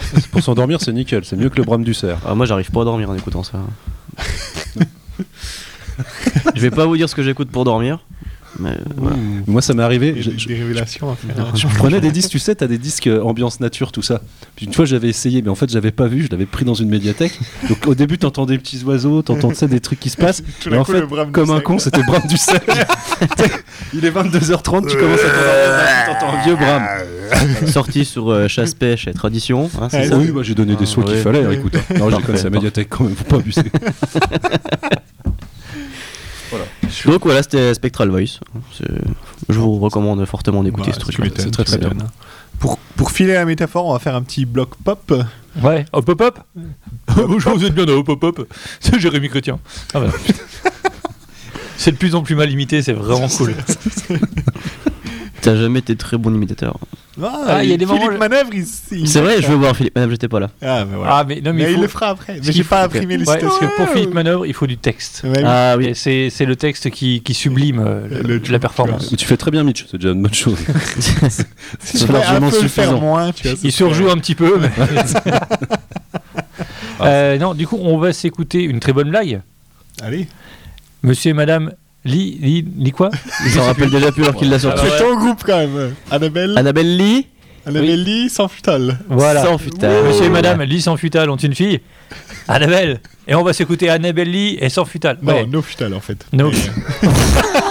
Pour s'endormir, c'est nickel. C'est mieux que le brame du cerf. Ah, moi, j'arrive pas à dormir en écoutant ça. je vais pas vous dire ce que j'écoute pour dormir, mais voilà. Moi, ça m'est arrivé. Des, je- des révélations à faire. Je prenais des disques, tu sais, t'as des disques euh, ambiance nature, tout ça. Puis une fois, j'avais essayé, mais en fait, j'avais pas vu, je l'avais pris dans une médiathèque. Donc au début, t'entends des petits oiseaux, t'entends tu sais, des trucs qui se passent. Tout Mais en coup, fait, comme un con, c'était Bram du sais, Il est 22h30, tu commences à t'entends un vieux Bram. sorti sur euh, chasse pêche et tradition. hein, ça Oui, bah, j'ai donné des sous Ah, qu'il ouais. fallait, hein, écoute. hein. Non, je c'est la médiathèque quand même, faut pas abuser. Donc voilà, c'était Spectral Voice. Je vous recommande fortement d'écouter Bah, ce truc. c'est très, très m'étonnes. Pour, pour filer la métaphore, on va faire un petit bloc pop. Ouais, hop hop hop Bonjour, vous êtes bien dans hop hop hop C'est Jérémy Chrétien. Ah bah, c'est de plus en plus mal imité, c'est vraiment cool. T'as jamais été très bon imitateur. Ah, il y a des Philippe moments- Manœuvre, il, il- C'est vrai, je veux voir Philippe. Madame, j'étais pas là. Ah, mais voilà. Ah, mais non, mais, mais il faut... le fera après. Mais j'ai pas imprimé les Ouais, parce que pour. Philippe Manœuvre, il faut du texte. Ouais. Ah oui. Et c'est c'est le texte qui, qui sublime euh, le- Le tout, la performance. Mais tu fais très bien, Mitch, c'est déjà une bonne chose. C'est un largement peu le faire suffisant. moins, tu vois. Il surjoue un petit peu. mais- Euh, non, du coup, on va s'écouter une très bonne blague. Allez. Monsieur et Madame Lee, Lee, Lee quoi? Il s'en rappelle déjà plus alors qu'il l'a sorti. C'est ton groupe quand même. Annabelle. Annabelle Lee, Annabelle Lee sans futal. Voilà. sans futal. Monsieur et Madame Lee sans futal ont une fille. Annabelle. Et on va s'écouter Annabelle Lee et sans futal. Non, Ouais. no futal en fait. No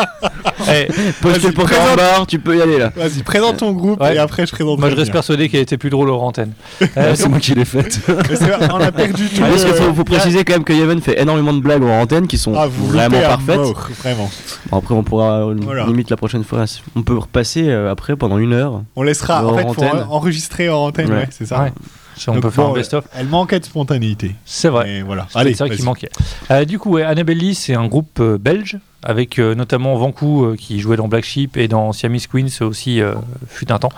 Eh, Postule pour présente. Carambar, tu peux y aller là. Vas-y, présente ton groupe Ouais. et après je présente. moi, je reste persuadé qu'elle était plus drôle hors antenne. Euh, c'est moi qui l'ai faite. On a perdu tout. Parce qu'il faut, faut préciser quand même que Yeven fait énormément de blagues en antenne qui sont Ah, vraiment parfaites. mort, Vraiment. Bon, après, on pourra euh, Voilà. limite la prochaine fois. On peut repasser euh, après pendant une heure. On laissera. Hors En fait, faut antenne. enregistrer en antenne, Ouais. ouais, c'est ça. On Donc, peut faire bon, un best-of. Elle manquait de spontanéité. C'est vrai. Voilà. C'est Allez, ça qui vas-y. manquait. Euh, du coup, ouais, Annabelle Lee, c'est un groupe euh, belge avec euh, notamment Vankou qui jouait dans Black Sheep et dans Siamese Queens aussi fut un temps.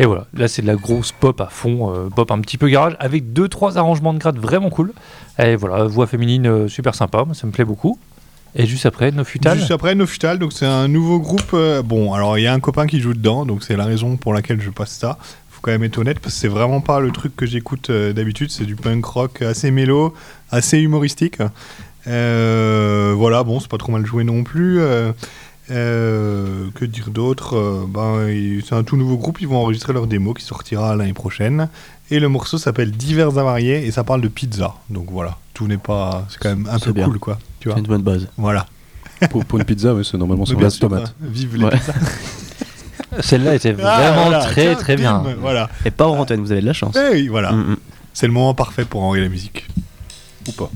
Et voilà, là c'est de la grosse pop à fond, pop un petit peu garage avec deux trois arrangements de grade vraiment cool. Et voilà, voix féminine super sympa, moi, ça me plaît beaucoup. Et juste après, No Futal. Juste après No Futal, donc c'est un nouveau groupe. euh, bon, alors il y a un copain qui joue dedans, donc c'est la raison pour laquelle je passe ça. Quand même être honnête parce que c'est vraiment pas le truc que j'écoute euh, d'habitude. C'est du punk rock assez mélo, assez humoristique. Euh, voilà, bon, c'est pas trop mal joué non plus. euh, que dire d'autre ben, C'est un tout nouveau groupe. Ils vont enregistrer leur démo qui sortira l'année prochaine. Et le morceau s'appelle Divers avariés et ça parle de pizza. Donc voilà, tout n'est pas. C'est quand même un peu bien. cool, quoi. Tu vois C'est une bonne base. Voilà. pour, pour une pizza, oui, c'est normalement base sûr, tomate. hein. Vive les Ouais. pizzas. Celle-là était Ah, vraiment voilà, très tiens, très bim, bien. Voilà. Et pas en antenne, vous avez de la chance. Eh oui, voilà. Mm, mm. C'est le moment parfait pour envoyer la musique. Ou pas.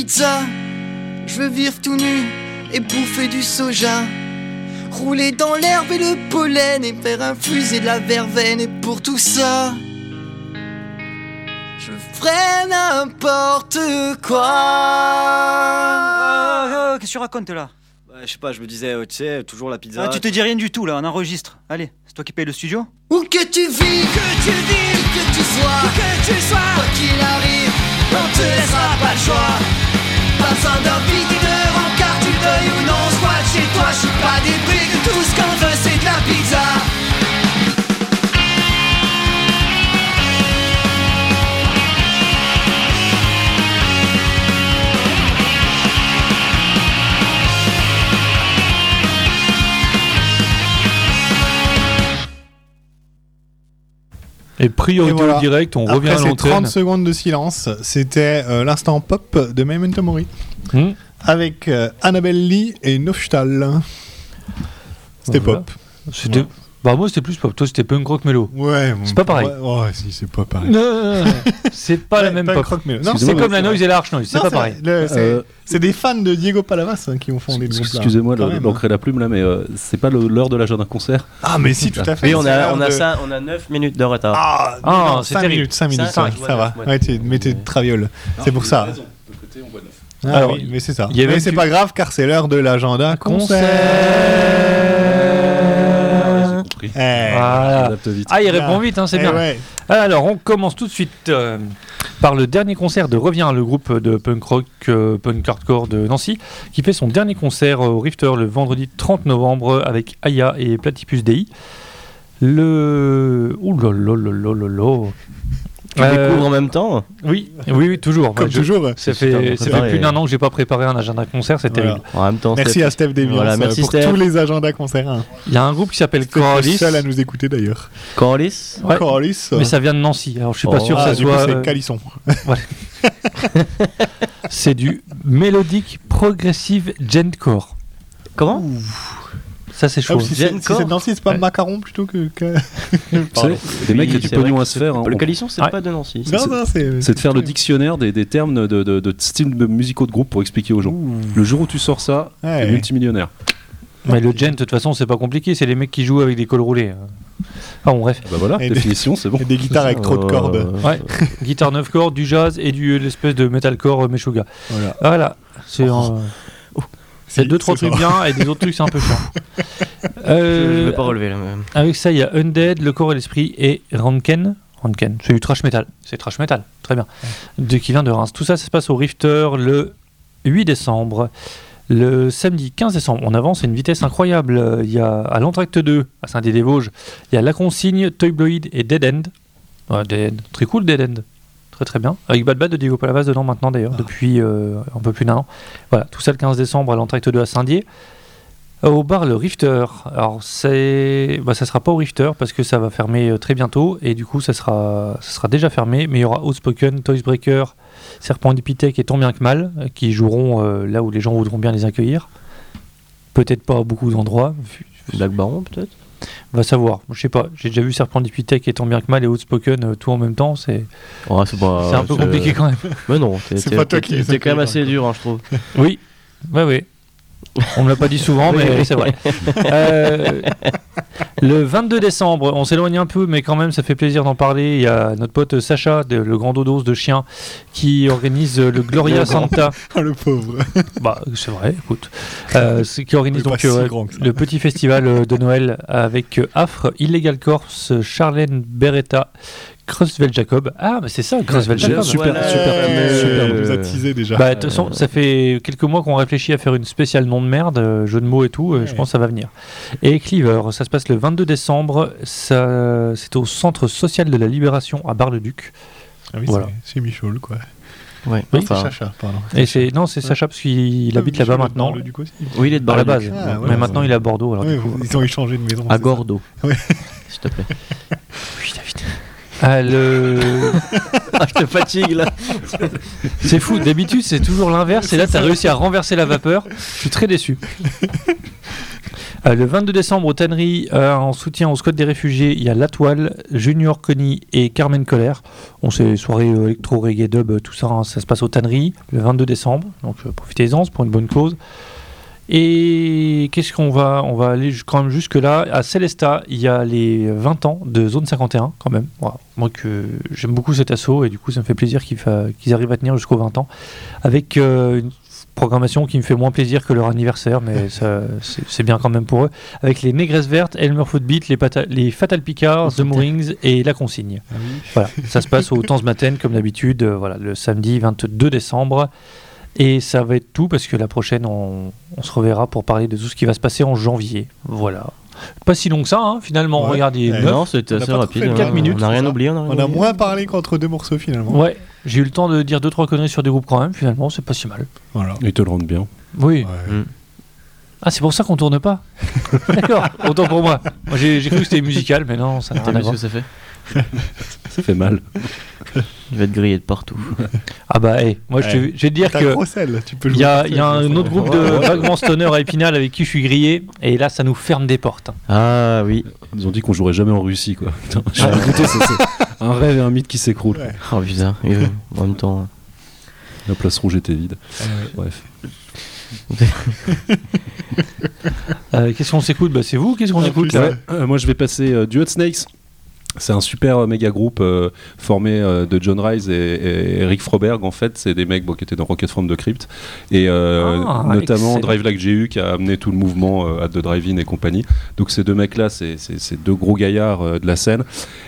Pizza. Je veux vivre tout nu et bouffer du soja. Rouler dans l'herbe et le pollen et faire infuser de la verveine. Et pour tout ça, je ferai n'importe quoi. Euh, Qu'est-ce que tu racontes là? Bah, je sais pas, je me disais, euh, tu sais, toujours la pizza. Ah, Tu te dis rien du tout là, on enregistre. Allez, c'est toi qui paye le studio Où que tu vis, Que tu vis, que tu sois, où que tu sois quoi qu'il arrive, On te laissera pas le choix pas besoin d'un pic ni de tu veuilles ou non, soit chez toi, je suis pas des briques. Tout ce qu'on veut c'est de la pizza Et priorité Et voilà. au direct, on revient à Après ces 30 l'antenne. secondes de silence, c'était euh, l'instant pop de Memento Mori Hmm. avec euh, Annabelle Lee et Nofstal. C'était Voilà. pop. C'était- Bah moi c'était plus pop, toi c'était punk rock mélo. Ouais, C'est pas pareil. Ouais, ouais, si, c'est pas pareil. Non, c'est pas la même pas pop. Non, C'est comme la noise et la harsh noise, c'est pas pareil. C'est Euh, c'est des fans de Diego Palavas hein, qui ont fondé le groupe. Excusez-moi, l'encre et la plume là, mais euh, c'est pas l'heure de l'agenda d'un concert? Ah, mais si, tout à fait. Oui, on a, on a de- ça, on a 9 minutes de retard. Ah, Ah, non, c'est 5 terrible. minutes, 5 minutes, ça va. ouais. Mettez de traviole. C'est pour ça. Ah Alors, oui, mais c'est ça. Mais c'est pas grave car c'est l'heure de l'agenda concert. Compris. Eh, Voilà. Adapte vite. Ah, il répond vite, hein, c'est eh bien. ouais. Alors, on commence tout de suite euh, par le dernier concert de Revient, le groupe de punk rock, euh, punk hardcore de Nancy, qui fait son dernier concert au Rifter le vendredi 30 novembre avec Aya et Platypus Dei. Le. Ouh là là là là là là. Tu Euh, découvres en même temps Oui, oui, oui, toujours. Comme Bah, je- toujours. Ça fait, ça fait plus d'un an que j'ai pas préparé un agenda concert, c'est Voilà. terrible. En même temps, Merci Steph. à Steph Deviance Voilà, euh, merci, pour Steph. tous les agendas concerts. hein. Il y a un groupe qui s'appelle C'est le Coralis, seul à nous écouter d'ailleurs. Corliss Ouais. Coralis. mais ça vient de Nancy. Alors je suis pas Oh, sûr que ah, ça du soit. c'est euh, Calisson. C'est du mélodique progressive gentcore. Comment? Ça c'est Ah, chaud. si c'est si de Nancy, c'est pas Ouais. macaron plutôt que. que- des mecs qui ont du pognon à se faire. hein. Le On- Calisson, c'est Ouais. pas de Nancy. Non, non, c'est. De faire le dictionnaire des, des termes de, de, de styles de musicaux de groupe pour expliquer aux gens. Le jour où tu sors ça, Ouais. t'es multimillionnaire. Mais le gent, de toute façon, c'est pas compliqué. C'est les mecs qui jouent avec des cols roulés. Ah bon, bref. Bah voilà, Et définition, c'est bon. Et des guitares avec trop de cordes. Euh, Ouais. Guitare 9 cordes, du jazz et du l'espèce de metalcore euh, Meshuggah. Voilà. Voilà. C'est Oh. euh, c'est deux trois trucs bien et des autres trucs c'est un peu chiant. Je, je Euh, vais pas relever là même. Avec ça, il y a Undead, Le Corps et l'Esprit et Ranken. Ranken, c'est du trash metal. C'est trash metal, très bien. De, qui vient de Reims. Tout ça, ça se passe au Rifter le 8 décembre. Le samedi 15 décembre, on avance à une vitesse incroyable. Il y a à l'Entracte 2, à Saint-Dié-des-Vosges, il y a La Consigne, Toy Bloid et Dead End. Ouais, Dead End. Très cool, Dead End. Très très bien. Avec Bad Bad de Diego Palavas dedans maintenant d'ailleurs, depuis euh, un peu plus d'un an. Voilà, tout ça le 15 décembre à l'Entracte 2 à Saint-Dié. Euh, Au bar le Rifter. Alors c'est, bah, ça sera pas au Rifter parce que ça va fermer euh, très bientôt et du coup ça sera, ça sera déjà fermé. Mais il y aura Outspoken, Toys Breaker, Serpent d'Ipithèque et Tant bien que mal qui joueront euh, là où les gens voudront bien les accueillir. Peut-être pas à beaucoup d'endroits. Black Baron peut-être? On va savoir. Je sais pas. J'ai déjà vu Serpent d'Ipithèque et Tant bien que mal et Outspoken euh, tout en même temps. C'est, C'est pas- c'est un peu compliqué quand même. Mais non, C'est pas toi qui les t'es quand même assez dur, hein, je trouve. oui. Ouais, ouais. On ne l'a pas dit souvent, mais c'est vrai. Euh, le 22 décembre, on s'éloigne un peu, mais quand même, ça fait plaisir d'en parler. Il y a notre pote Sacha, de- le grand dodos de chien, qui organise le Gloria Santa. Ah, le pauvre. Bah, c'est vrai, écoute. Euh, c'est- qui organise donc si euh, le petit festival euh, de Noël avec Afre, Illegal Corps, Charlène Beretta, Croswell Jacob. Ah, bah c'est ça, J'ai- Jacob. super, Voilà. super, Euh, super. On nous a teasé déjà. Bah, de toute façon, ça fait quelques mois qu'on réfléchit à faire une spéciale nom de merde, euh, jeu de mots et tout. euh, Je Ouais. pense que ça va venir. Et Cleaver, ça se passe le 22 décembre. Ça, c'est au Centre social de la Libération à Ah Bar-le-Duc. oui, Voilà. c'est- Michaud, quoi. Ouais, Oui, C'est enfin, Chacha, pardon. Et c'est non, c'est Sacha parce qu'il habite là-bas maintenant. Du coup, aussi. oui, il est de À la base, Ah, mais voilà, maintenant ouais. il est à Bordeaux. Alors Ouais, du coup, ils ont échangé de maison. À. Gordo. Ouais. S'il te plaît. Oui, David. Ah, le... Ah, je te fatigue là. C'est fou, d'habitude c'est toujours l'inverse et là tu as réussi à renverser la vapeur. Je suis très déçu. Euh, le 22 décembre aux tanneries, euh, en soutien au squat des réfugiés, il y a La Toile, Junior Conny et Carmen Colère. On sait soirée euh, électro, reggae, dub, euh, tout ça, hein, ça se passe aux tanneries le 22 décembre. Donc profitez-en, c'est pour une bonne cause. Et qu'est-ce qu'on va On va aller quand même jusque là. À Celesta, il y a les 20 ans de Zone 51 quand même. Moi que j'aime beaucoup cet assaut et du coup ça me fait plaisir qu'ils arrivent à tenir jusqu'aux 20 ans avec euh, une programmation qui me fait moins plaisir que leur anniversaire, mais c'est bien quand même pour eux. Avec les Négresses Vertes, Elmer Footbeat, les, Pata- les Fatal Picards, The Moorings et La Consigne. Voilà, ça se passe au Temps Matin comme d'habitude, euh, voilà, le samedi 22 décembre. Et ça va être tout parce que la prochaine, on, on se reverra pour parler de tout ce qui va se passer en janvier. Voilà. Pas si long que ça, hein, finalement. Ouais. Regarde, il est Ouais. neuf. Non, c'était On a assez rapide. fait hein. quatre minutes, On n'a rien ça oublié. On a, rien On a oublié. moins parlé qu'entre deux morceaux finalement. Ouais, j'ai eu le temps de dire deux trois conneries sur des groupes quand même. Finalement, c'est pas si mal. Voilà. Ils te le rendent bien. Oui. Ouais. Mm. Ah, c'est pour ça qu'on tourne pas. D'accord. Autant pour moi. Moi, j'ai cru que c'était musical, mais non, ça n'a rien à voir. que ça fait Ça fait mal. Il va être grillé de partout. Ah bah, hey, moi, je, te- Ouais. je vais te dire que il y a, y un autre groupe de vaguement stoner à Épinal avec qui je suis grillé, et là, ça nous ferme des portes. Ah oui. Ils ont dit qu'on jouerait jamais en Russie, quoi. Putain, j'ai écouté, c'est c'est un rêve et un mythe qui s'écroulent. Ouais. Oh putain. Et, euh, en même temps. La place rouge était vide. Ah ouais. Bref. Euh, Qu'est-ce qu'on s'écoute? Bah, C'est vous, qu'est-ce qu'on Ah, écoute là? Euh, moi je vais passer euh, du Hot Snakes. C'est un super euh, méga groupe euh, formé euh, de John Rice et, et Eric Froberg. En fait, c'est des mecs bon, qui étaient dans Rocket From de Crypt. Et euh, Ah, notamment excellent. Drive Like GU qui a amené tout le mouvement à The Drive-In et compagnie. Donc ces deux mecs-là, c'est c'est- deux gros gaillards de la scène.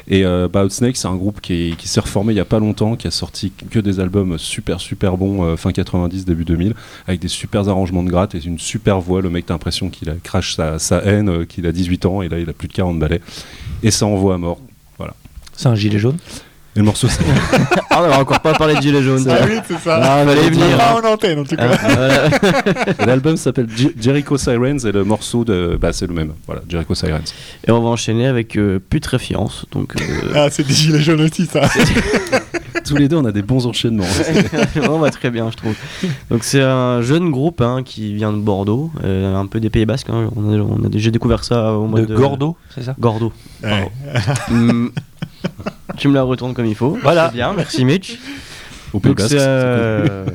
Et euh, bah, c'est un groupe qui, est- qui s'est reformé il y a pas longtemps, qui a sorti que des albums super super bons fin 90, début 2000, avec des super arrangements de gratte et une super voix. Le mec, t'as l'impression qu'il a crash sa, sa haine, qu'il a 18 ans et là il a plus de 40 balais. Et ça envoie à mort. C'est un gilet jaune. Et le morceau, c'est Ah, on va encore pas parler de gilet jaune. Ah oui, c'est ça. Ah, fallait venir. Pas en antenne en tout cas. L'album s'appelle Je- Jericho Sirens et le morceau de bah, c'est le même. Voilà, Jericho Sirens. Et on va enchaîner avec euh, Putréfiance. Donc, euh, Ah, c'est des gilets jaunes aussi, ça. Tous les deux, on a des bons enchaînements. on va très bien, je trouve. Donc, c'est un jeune groupe hein, qui vient de Bordeaux, euh, un peu des Pays Basques. hein. On a, on a déjà découvert ça au mois De de. Gordo, c'est ça? Gordo. Ouais. Hmm. tu me la retournes comme il faut. Voilà. Bien, merci Mitch. Au Pays Donc Basque, euh,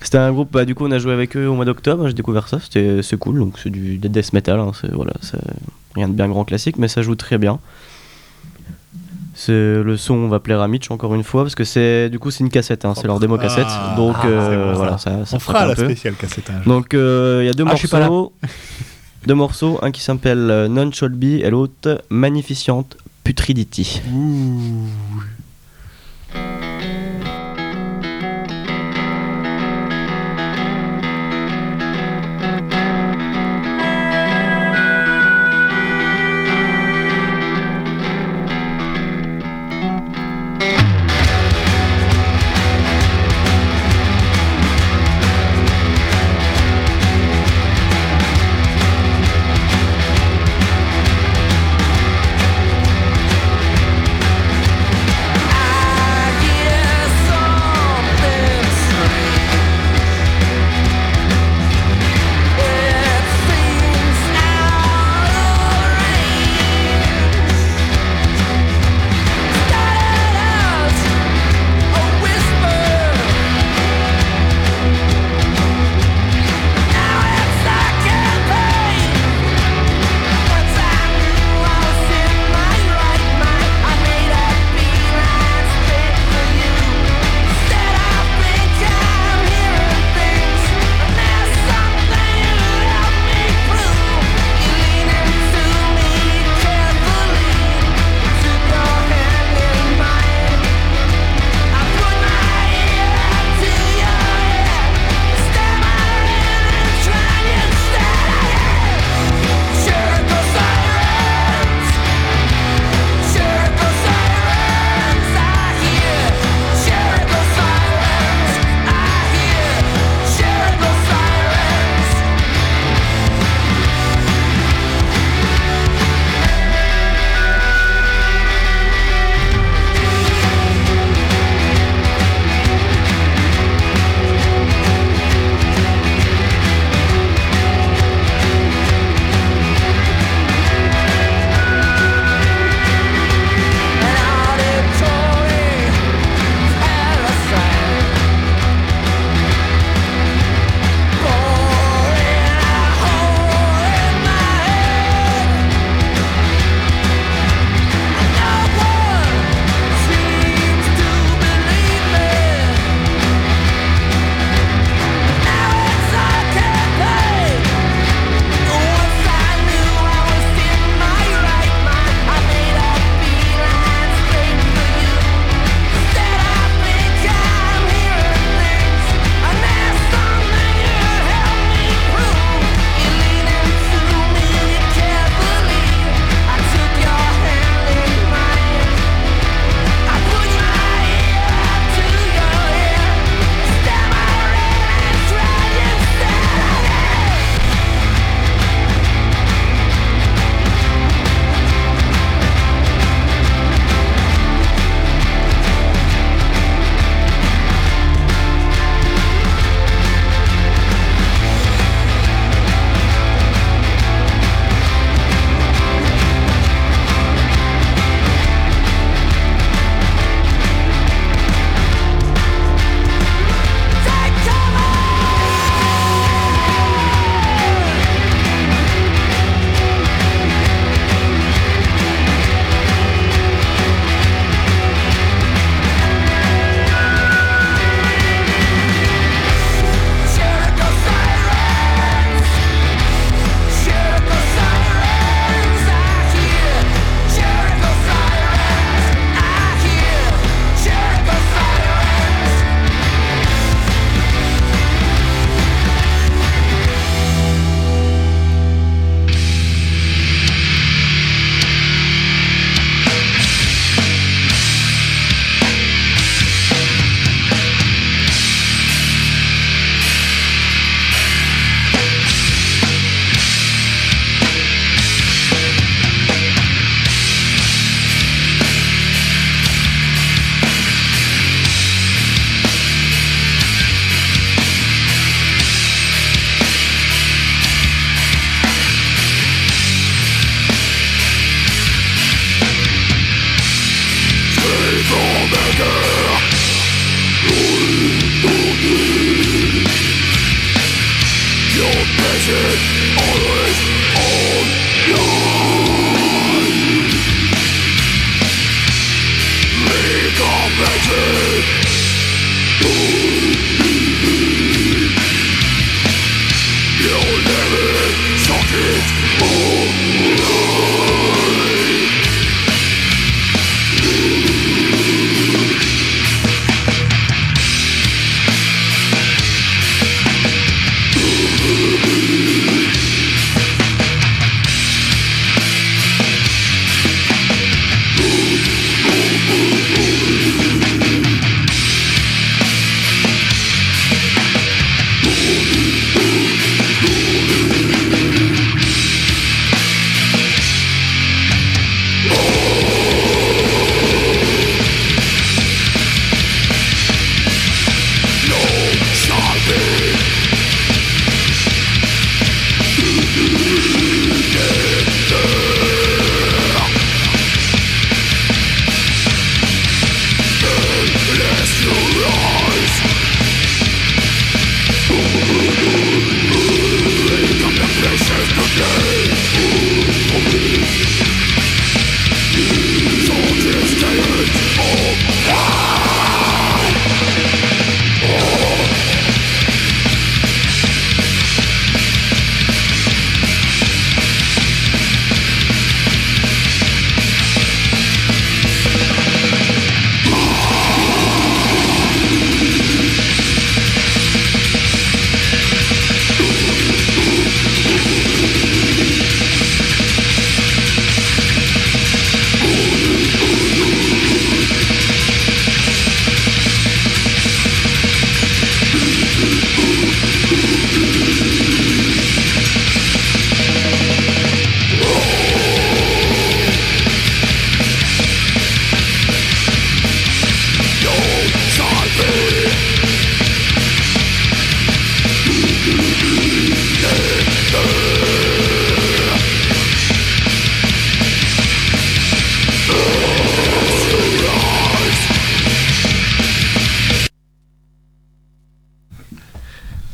C'était un groupe, bah, du coup on a joué avec eux au mois d'octobre, j'ai découvert ça, c'était c'est cool, donc c'est du death metal, hein, c'est voilà, c'est rien de bien grand classique, mais ça joue très bien. C'est le son va plaire à Mitch encore une fois parce que c'est du coup c'est une cassette, hein, c'est leur démo cassette, Ah, donc euh, bon, voilà ça, ça On fera un la peu. spéciale cassette. Donc euh, il y a deux Ah, morceaux, deux morceaux, un qui s'appelle euh, Non Shall Be et l'autre Magnificente Putridity. Ouh.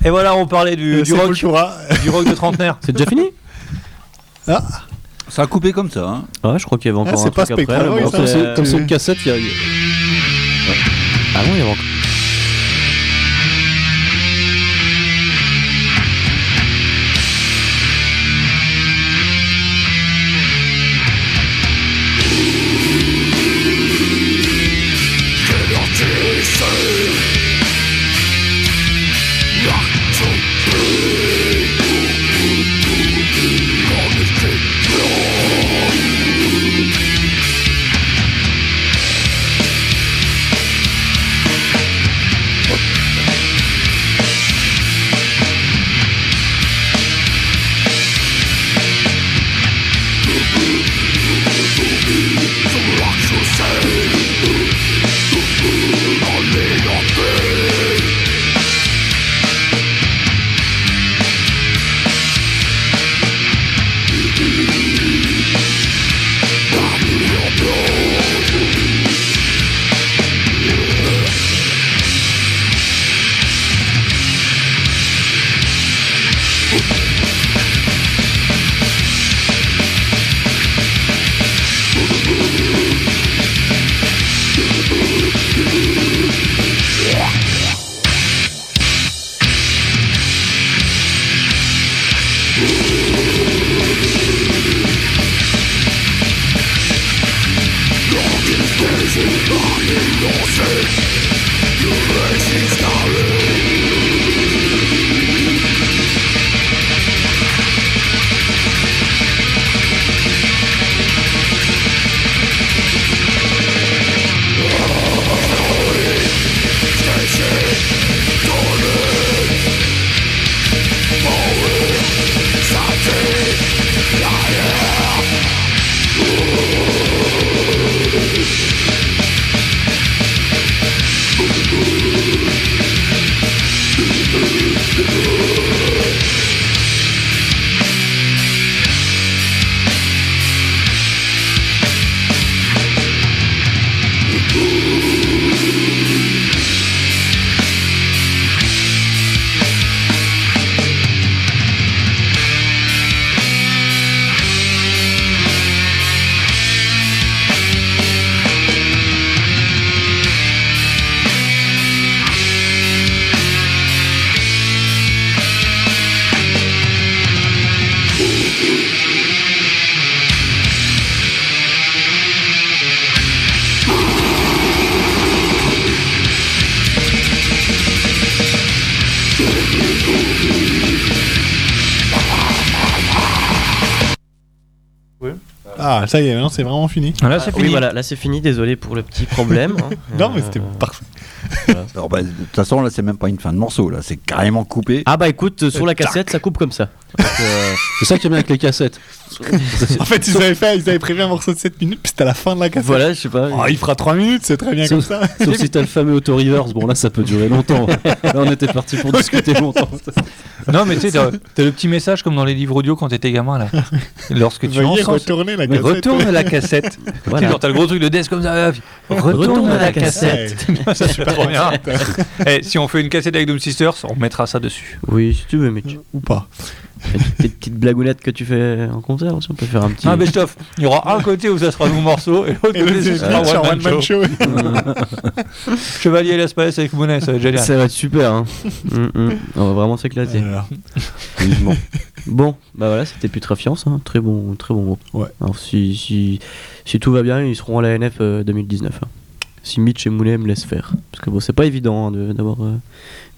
Et voilà, on parlait du, rock, Cultura. du rock de trentenaire. C'est déjà fini Ah, Ça a coupé comme ça. Hein. Ouais, je crois qu'il y avait encore Ah, un pas truc après. Comme c'est- une cassette, il y a. Ah non, il y avait encore. Ah, ça y est, c'est vraiment fini. Ah, Là, c'est oui, fini. voilà, là c'est fini, désolé pour le petit problème. hein. Non, mais c'était Euh, parfait. Alors, bah, de toute façon, là, c'est même pas une fin de morceau, là, c'est carrément coupé. Ah bah écoute, euh, sur la cassette, ça coupe comme ça. Donc, euh, C'est ça qui est bien avec les cassettes. En fait, ils avaient, fait, ils avaient prévu un morceau de 7 minutes, puis c'était à la fin de la cassette. voilà, je sais pas. Oh, il fera 3 minutes, c'est très bien comme ça. Sauf si t'as le fameux auto reverse, bon là ça peut durer longtemps. Là on était parti pour discuter longtemps. Non, mais tu sais, t'as t'as le petit message comme dans les livres audio quand t'étais gamin là. Lorsque tu Veuillez encenses- retourner la Mais cassette. retourne la cassette. Voilà. Tu sais, genre, t'as le gros truc de desk comme ça. puis Retourne, la cassette. ça, super trop bien. Eh, si on fait une cassette avec Doom Sisters, on mettra ça dessus. Oui, si tu veux, mais tu... Ou pas. Tes petites blagounettes que tu fais en concert aussi, on peut faire un petit. Un best-of. Il y aura un côté où ça sera nos morceaux et l'autre Et côté ce sera sur One Man Show. Chevalier L'Espace avec Monet, ça va être génial. Ça va être super, hein. Mm, mm. On va vraiment s'éclater. Vivement. Bon, bah voilà, c'était Putrefiance, hein. très bon, très bon groupe. Ouais. Alors si, si, si tout va bien, ils seront à la NF euh, 2019. hein. Si Mitch et Mounet me laissent faire. Parce que bon, c'est pas évident hein, de- d'avoir euh,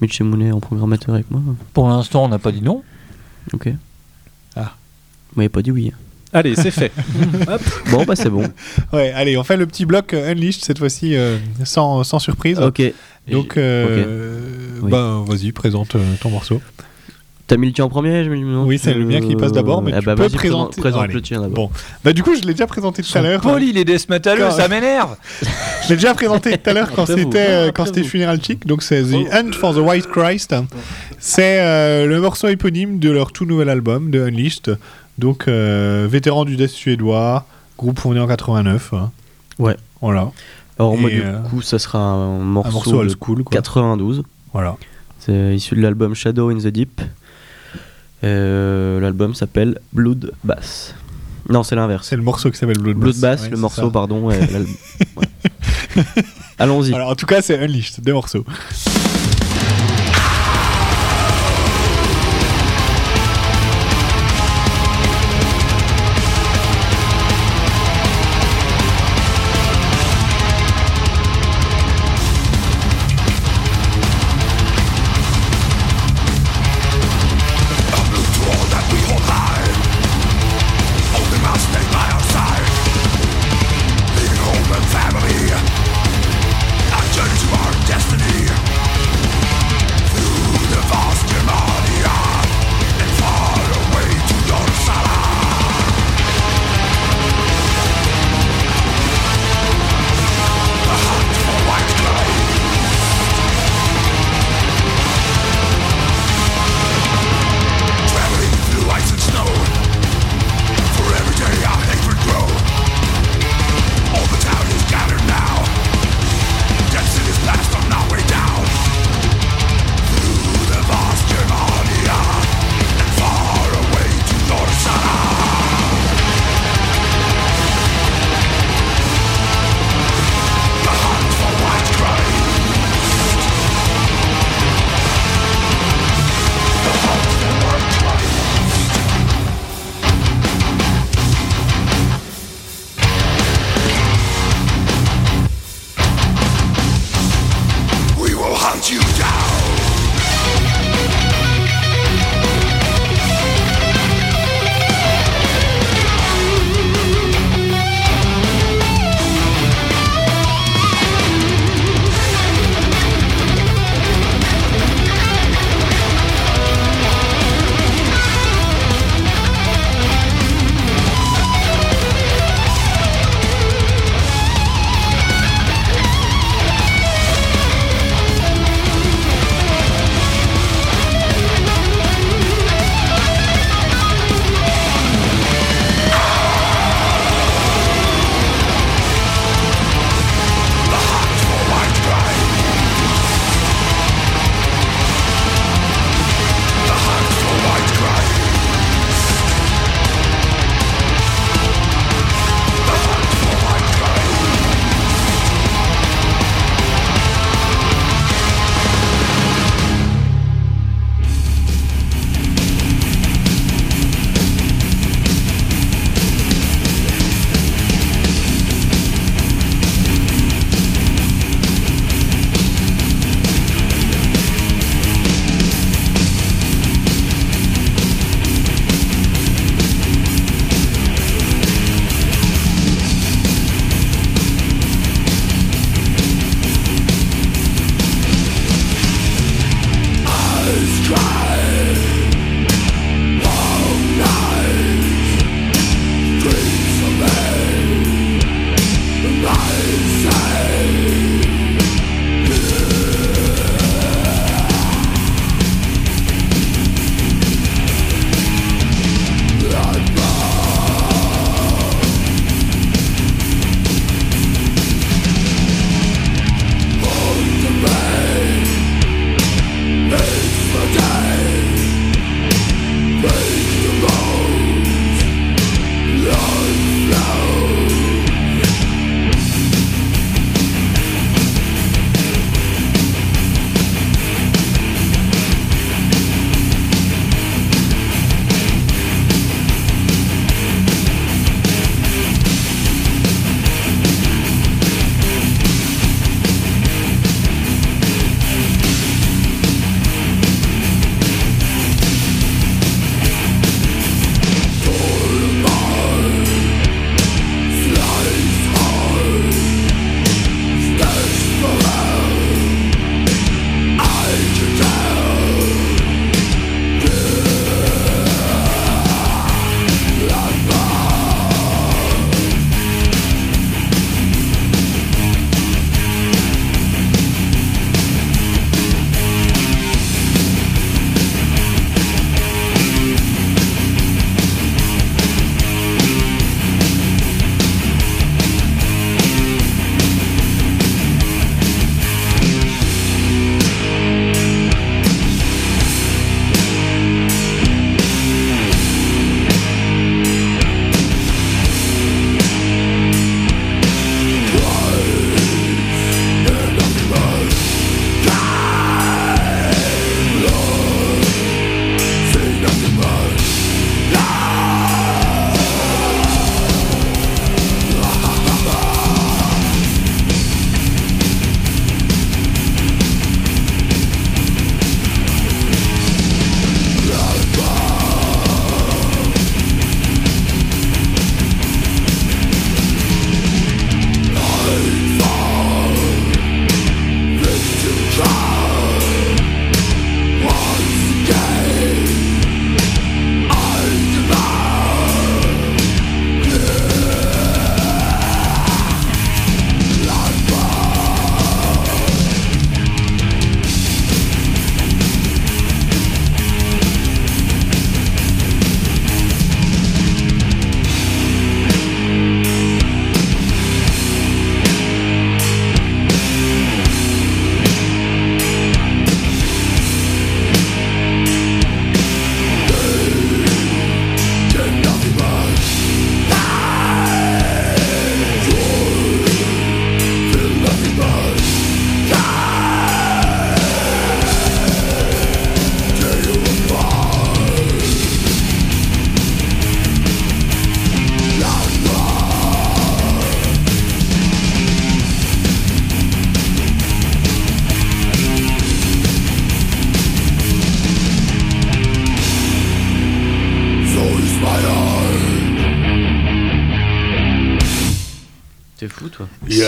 Mitch et Mounet en programmateur avec moi. Pour l'instant, on n'a pas dit non. Ok. Ah. Vous m'avez pas dit oui. hein. Allez, c'est fait. Bon, bah c'est bon. ouais, allez, on fait le petit bloc euh, Unleashed cette fois-ci euh, sans, sans surprise. ok. Donc, euh, Oui. bah, vas-y, présente euh, ton morceau. T'as mis le tien en premier je me dis, non, Oui, c'est le mien qui passe d'abord, mais eh tu bah, peux présenter- Présente, le tien d'abord. Bon, bah du coup, je l'ai déjà présenté tout à l'heure. Poli, les death Quand- ça m'énerve. Je l'ai déjà présenté tout à l'heure quand c'était euh, Après quand c'était. Funeral Chic. Donc c'est The Hunt for the White Christ. C'est euh, le morceau éponyme de leur tout nouvel album de Unleashed. Donc euh, vétéran du death suédois, groupe fondé en 89. hein. Ouais. Voilà. Alors moi Et, du euh, coup, ça sera un morceau, Un morceau old de school. Quoi. 92. Voilà. C'est issu de l'album Shadow in the Deep. Euh, L'album s'appelle Blood Bass. Non, c'est l'inverse. C'est le morceau qui s'appelle Blood, Blood Bass. Bass, Ouais, le morceau, ça. pardon. ouais. Allons-y. Voilà, en tout cas, c'est Unleashed, deux morceaux.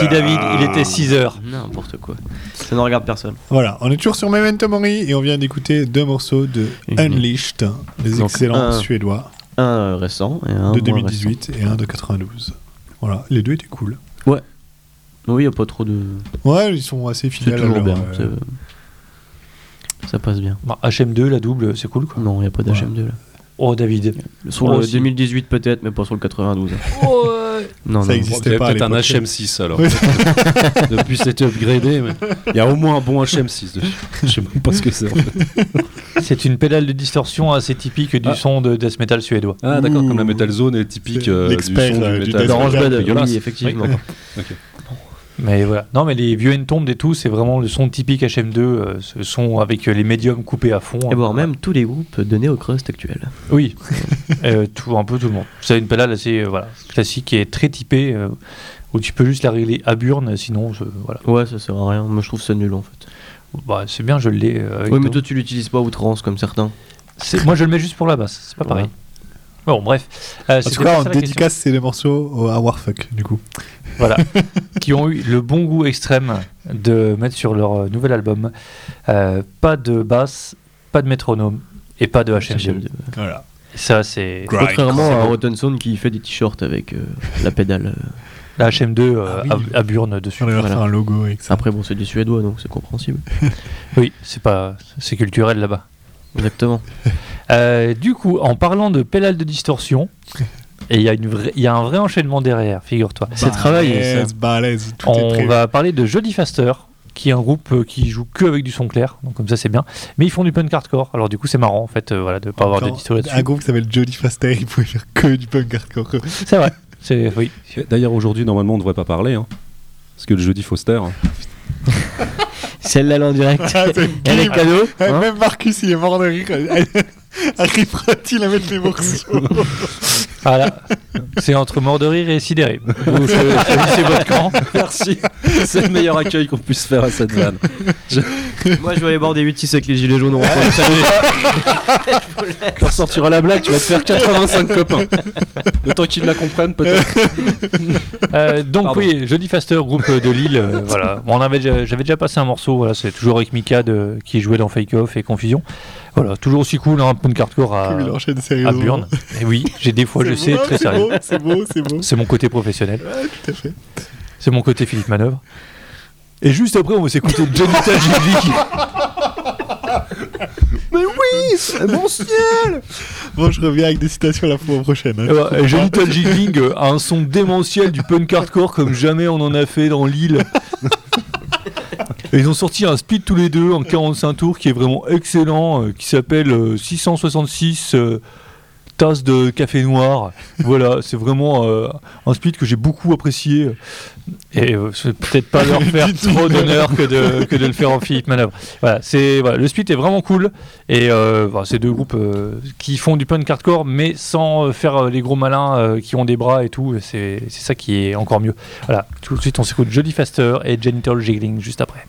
Si David, il était 6 heures. N'importe quoi. Ça ne regarde personne. Voilà, on est toujours sur Memento Mori et on vient d'écouter deux morceaux de Unleashed, les Donc, excellents un- suédois Un euh, récent et un de moins 2018 et un de 92. Voilà, les deux étaient cool. Ouais. Oui, il a pas trop de. Ouais, ils sont assez fidèles. à toujours bien. euh, Ça passe bien. Bah, HM2, la double, c'est cool quoi. Non, il n'y a pas d'HM2 là. Oh David. Sur Oh, le si. 2018 peut-être, mais pas sur le 92. Non, Ça non. existe. Il y a pas peut-être un l'époque. HM6 alors. Depuis c'était upgradé, mais il y a au moins un bon HM6 dessus. Je sais même pas ce que c'est en fait. C'est une pédale de distorsion assez typique du Ah. son de death metal suédois. Ah d'accord, comme la. Metal Zone est typique C'est euh, du son euh, du du death D'Orange metal, oui, effectivement. Oui. Mais voilà. Non, mais les vieux Entombed et tout, c'est vraiment le son typique HM2, euh, ce son avec euh, les médiums coupés à fond. Et voire même tous les groupes de néo-crust actuels. Oui, Euh, tout, un peu tout le monde. C'est une pédale assez euh, voilà, classique et très typée, euh, où tu peux juste la régler à burn, sinon, je- voilà. Ouais, ça sert à rien. Moi, je trouve ça nul en fait. Bah, c'est bien, je l'ai. euh, avec Oui, mais toi. toi, tu l'utilises pas à outrance comme certains. C'est- Moi, je le mets juste pour la basse, c'est pas pareil. Bon, bref. Euh, En tout pas cas, on dédicace ces deux morceaux au- à Warfuck, du coup. Voilà. qui ont eu le bon goût extrême de mettre sur leur euh, nouvel album euh, pas de basse pas de métronome et pas de HM2. HM2. Voilà. Ça, c'est. Contrairement à. Rotten Sound qui fait des t-shirts avec euh, la pédale. La HM2 euh, Ah oui. à, à Burn dessus. On va leur Voilà. faire un logo avec ça. Après, bon, c'est du suédois donc c'est compréhensible. Oui, c'est pas, c'est culturel là-bas. Exactement. Euh, du coup, en parlant de pédale de distorsion, et il y, a y un vrai enchaînement derrière, figure-toi. C'est travaillé, ça. Balèze, balèze, tout est On va parler de Jody Faster, qui est un groupe euh, qui joue que avec du son clair, donc comme ça c'est bien. Mais ils font du punk hardcore, alors du coup c'est marrant en fait, euh, voilà, de pas avoir de Encore disto là-dessus. Un groupe qui s'appelle Jody Faster, il pouvait faire que du punk hardcore. C'est vrai, c'est oui. D'ailleurs, aujourd'hui, normalement, on ne devrait pas parler. hein. parce que le jeudi Foster. hein. Celle-là, là en direct. Ah, Elle est cadeau. Eh, hein. Même Marcus, il est mort de rire. Arrivera-t-il à mettre les morceaux Voilà, c'est entre mort de rire et sidéré. Vous choisissez votre camp. Merci. C'est le meilleur accueil qu'on puisse faire à cette vanne. Moi, je vais aller boire des 8-6 avec les gilets jaunes. on Quand ressortira la blague, tu vas te faire 85 copains. Le temps qu'ils la comprennent, peut-être. Euh, donc Pardon. oui, Jody Faster, groupe de Lille, euh, voilà. Bon, j'avais déjà passé un morceau, voilà, c'est toujours avec Mika de- qui jouait dans Fake Off et Confusion. Voilà, toujours aussi cool, hein, un punk hardcore à, à. Burn. Et oui, j'ai des fois, je sais, très sérieux. C'est beau, c'est beau. C'est mon côté professionnel, Ouais, tout à fait. c'est mon côté Philippe Manœuvre. Et juste après, on va s'écouter Jonathan Gilvig. Mon ciel Bon, je reviens avec des citations la fois prochaine. hein. Euh, Jonathan Gilvig euh, a un son démentiel du punk hardcore comme jamais on en a fait dans l'île. Et ils ont sorti un speed tous les deux en 45 tours qui est vraiment excellent, euh, qui s'appelle euh, 666 euh, tasses de café noir. Voilà, c'est vraiment euh, un speed que j'ai beaucoup apprécié. Et euh, c'est peut-être pas leur faire trop d'honneur que de, que de le faire en Philippe Manœuvre. Voilà, c'est, voilà, le speed est vraiment cool. Et euh, voilà, c'est deux groupes euh, qui font du punk hardcore, mais sans euh, faire euh, les gros malins euh, qui ont des bras et tout. C'est ça qui est encore mieux. Voilà, tout de suite on s'écoute Jody Faster et Genital Jiggling juste après.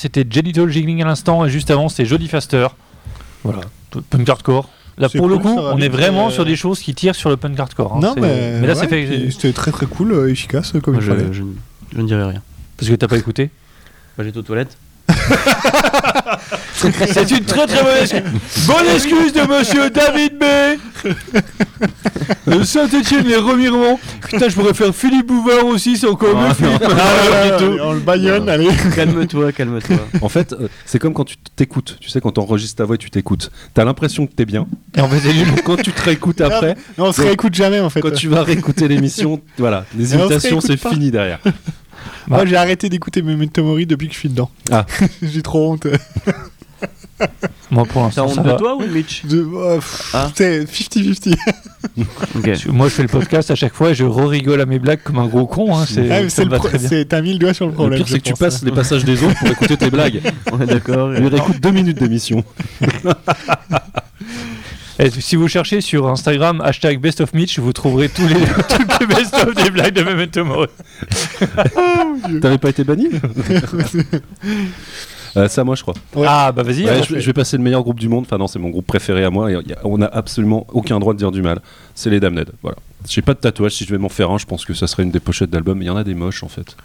C'était Jelito Jiggling à l'instant, et juste avant, c'était Jody Faster. Voilà, punk hardcore. Là, C'est pour le coup, on est vraiment euh, sur des choses qui tirent sur le punk hardcore. hein. Non, C'est- mais, là, ouais, c'est fait. C'était très très cool, euh, efficace euh, comme Moi, il je, fallait. je- je ne dirai rien. Parce que t'as pas écouté? Bah, J'étais aux toilettes. C'est une très très bonne excuse. Bonne excuse de monsieur David B. De Saint-Etienne, les revirements. Putain, je pourrais faire Philippe Bouvard aussi, c'est encore mieux. On le baillonne, allez. Calme-toi, calme-toi. En fait, euh, c'est comme quand tu t'écoutes. Tu sais, quand t'enregistres ta voix, et tu t'écoutes. T'as l'impression que t'es bien. Et en fait. Quand tu te réécoutes après, Non, on se réécoute jamais en fait. quand tu vas réécouter l'émission, voilà, les imitations, c'est fini derrière. Moi j'ai arrêté d'écouter Memento Mori depuis que je suis dedans. Ah. j'ai trop honte. Moi, pour T'as l'instant, honte ça de va. toi ou de Mitch euh, Ah. C'est 50-50. Ok. Moi, je fais le podcast à chaque fois et je re-rigole à mes blagues comme un gros con. Hein. C'est, Ah, c'est le T'as mis le doigt sur le Le problème. pire, je c'est que tu passes les passages des autres pour écouter tes blagues. On est d'accord. Lui réécoute deux minutes d'émission. Et si vous cherchez sur Instagram hashtag Best of Mitch, vous trouverez tous les, toutes les Best of des blagues de Memento Mori. T'avais pas été banni Euh, C'est à moi, je crois. Ouais. Ah, bah vas-y. Ouais, alors. je, vais- je vais passer le meilleur groupe du monde. Enfin, non, c'est mon groupe préféré à moi. Et y a- on a absolument aucun droit de dire du mal. C'est les Damned. Voilà. J'ai pas de tatouage. Si je vais m'en faire un, je pense que ça serait une des pochettes d'album. Mais il y en a des moches, en fait.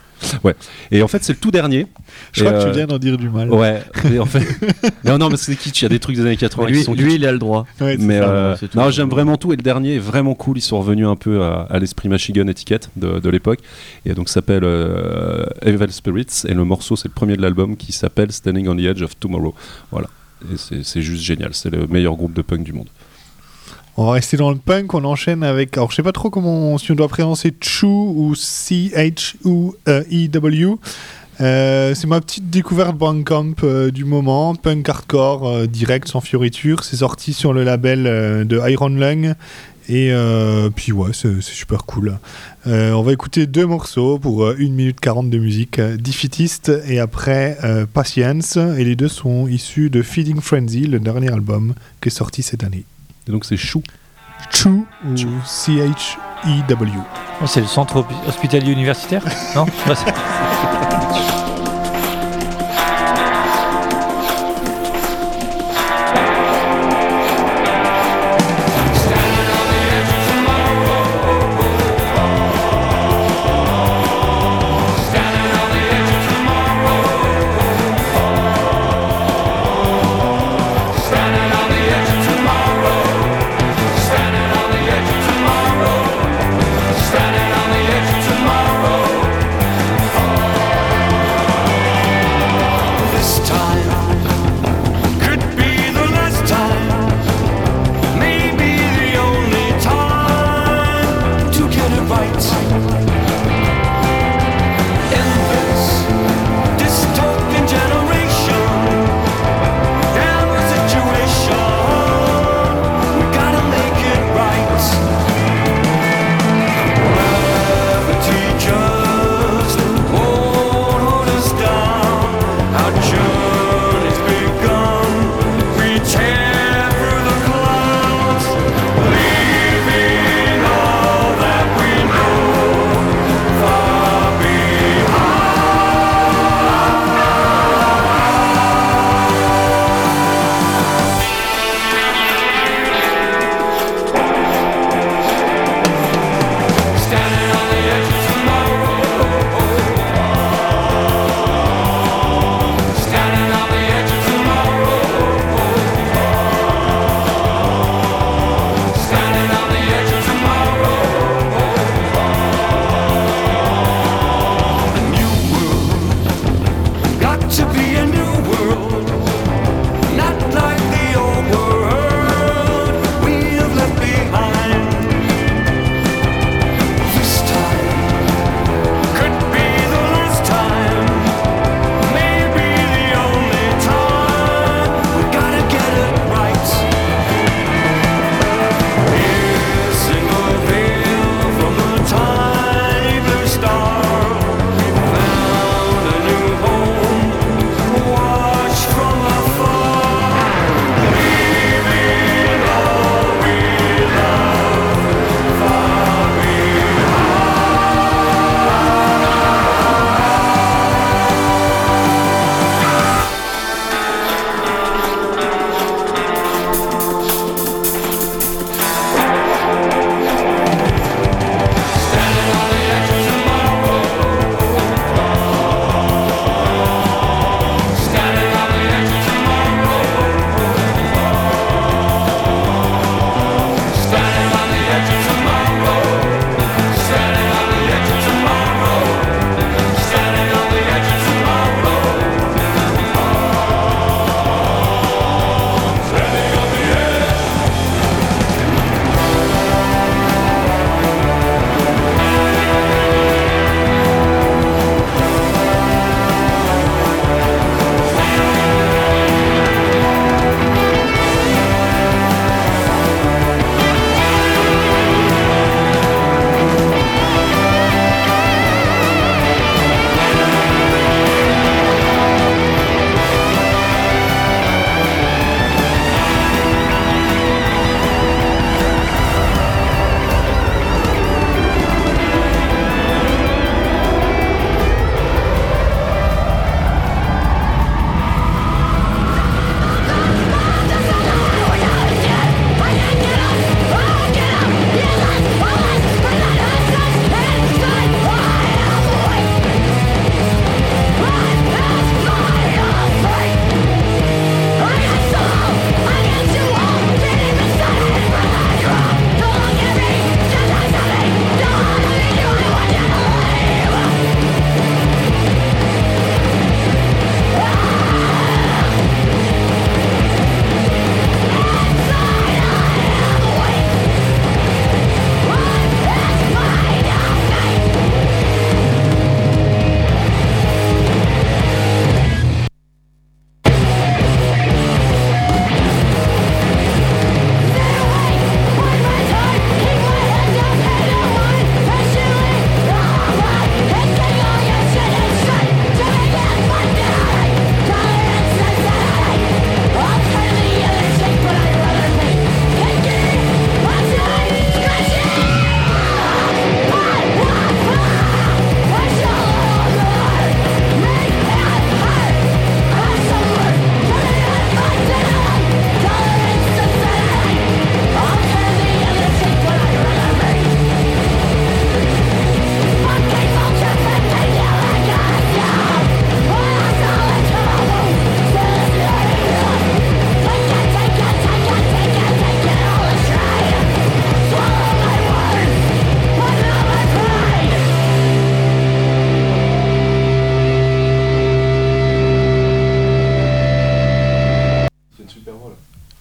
Ouais. Et en fait, c'est le tout dernier. Je crois que tu euh, viens d'en dire du mal. Ouais. Mais en fait. non, non, mais c'est kitsch. Il y a des trucs des années 80 qui Lui, sont lui, kitsch. il a le droit. Ouais, Mais ça. euh, non, j'aime vraiment tout. Et le dernier est vraiment cool. Ils sont revenus un peu à, à l'esprit Machigun étiquette de, de l'époque. Et donc, ça s'appelle euh, Evil Spirits. Et le morceau, c'est le premier de l'album qui s'appelle Standing on the Edge of Tomorrow. Voilà. Et c'est- c'est juste génial. C'est le meilleur groupe de punk du monde. On va rester dans le punk, on enchaîne avec. Alors je sais pas trop comment si on doit prononcer Chu ou C-H-U-E-W. Euh, c'est ma petite découverte Bandcamp euh, du moment, punk hardcore euh, direct sans fioriture. C'est sorti sur le label euh, de Iron Lung. Et puis ouais, c'est super cool. On va écouter deux morceaux pour euh, 1 minute 40 de musique. Defeatist et après Patience. Et les deux sont issus de Feeding Frenzy, le dernier album qui est sorti cette année. Et donc, c'est chou. Chu ou C-H-E-W. Oh, c'est le centre hospi- hospitalier universitaire Non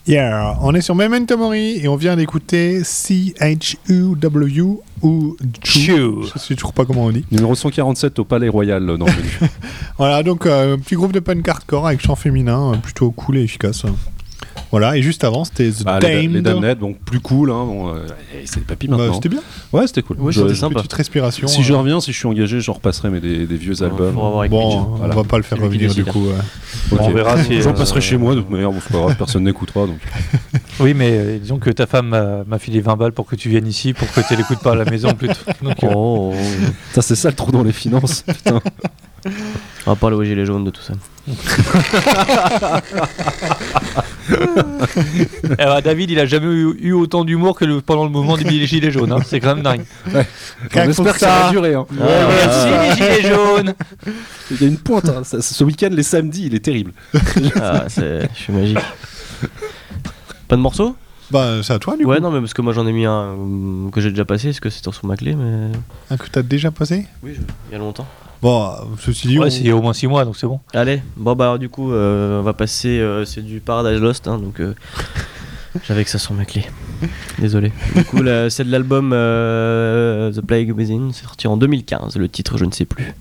Yeah, on est sur Memento Mori et on vient d'écouter C-H-U-W ou Chew. Je sais toujours pas comment on dit. Numéro 147 au Palais Royal dans le. Voilà, donc euh, un petit groupe de punk hardcore avec chant féminin, euh, plutôt cool et efficace. Voilà, et juste avant, c'était The Bah, les, Damned. les Damned, donc plus cool. Hein, bon, euh, c'est des papis Bah, maintenant. c'était bien. Ouais, c'était cool. Ouais, c'était sympa. Petite respiration. Si je euh, reviens, si je suis engagé, je repasserai mes des, des vieux albums. Avec Bon, Mitch, hein. on va pas le faire revenir du coup. ouais. Ok. On verra si, J'en euh, passerai chez moi, de toute manière, bon, c'est pas grave, personne n'écoutera. Donc. Oui, mais euh, disons que ta femme m'a filé 20 balles pour que tu viennes ici, pour que tu l'écoutes pas à la maison plutôt. Donc, euh, Oh, Ça, c'est ça le trou dans les finances. Putain. On va parler aux gilets jaunes de tout ça. eh ben, David, il a jamais eu, eu autant d'humour que le- pendant le mouvement des gilets jaunes. hein. C'est quand même dingue. On Rien que espère pour que ça ça. va durer. hein. Merci les gilets jaunes. Il y a une pointe. hein. Ça- ce week-end, les samedis, il est terrible. Ah, c'est- je suis magique. Pas de morceau Bah, c'est à toi du Ouais, coup. non, mais parce que moi j'en ai mis un euh, que j'ai déjà passé, parce que c'était sur ma clé, mais. Un que t'as déjà passé? Oui, je- il y a longtemps. Bon, ceci dit, Ouais, on- c'est il y a au moins 6 mois, donc c'est bon. Allez, bon bah alors, du coup, euh, on va passer. euh, c'est du Paradise Lost, hein, donc euh, j'avais que ça sur ma clé. Désolé. Du coup, là, c'est de l'album euh, The Plague Within, c'est sorti en 2015. Le titre, je ne sais plus.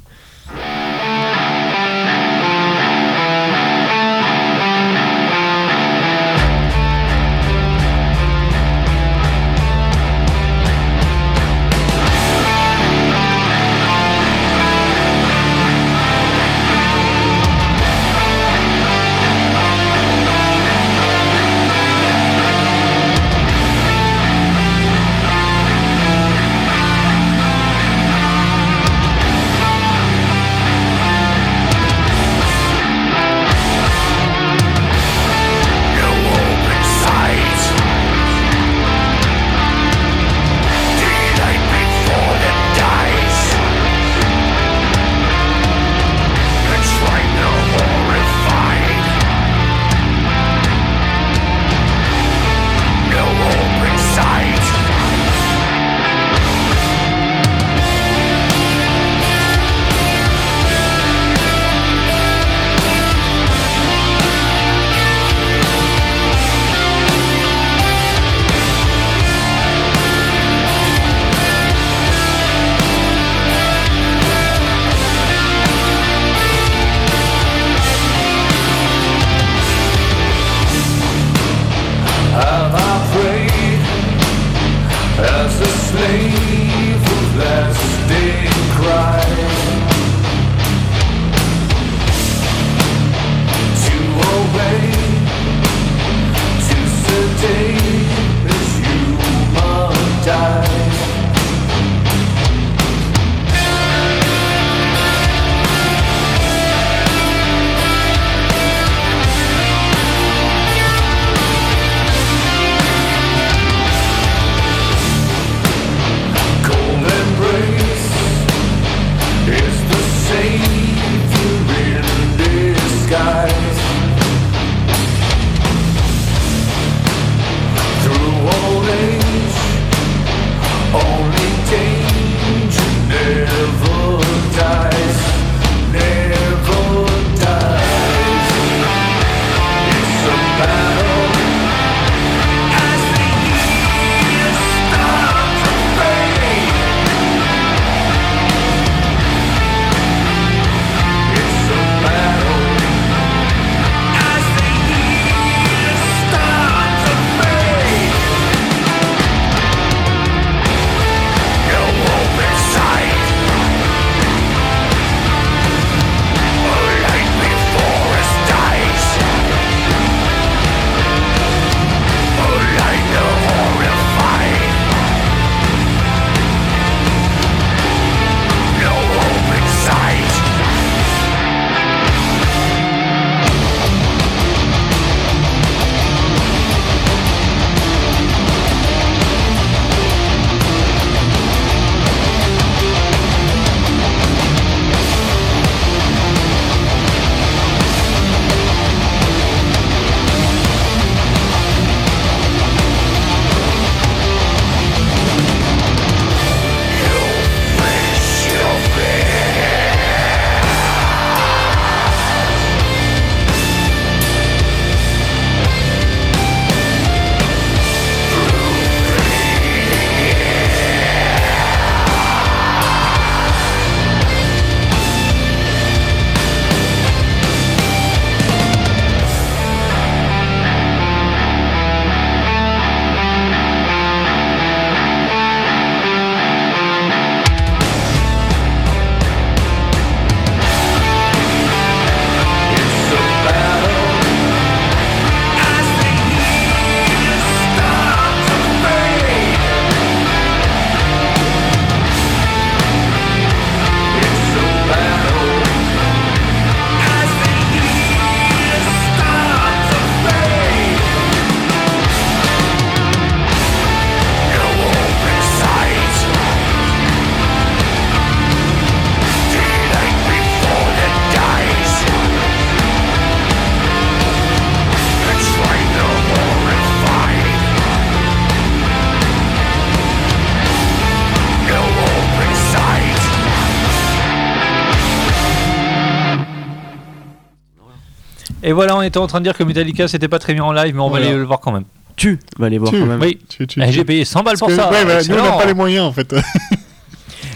Voilà, on était en train de dire que Metallica c'était pas très bien en live, mais on Voilà. va aller le voir quand même. Tu vas aller voir Tu. quand même. Oui, Tu- tu- Eh, tu- j'ai payé 100 balles Parce pour que- ça. ouais, bah, nous, on n'a pas les moyens en fait.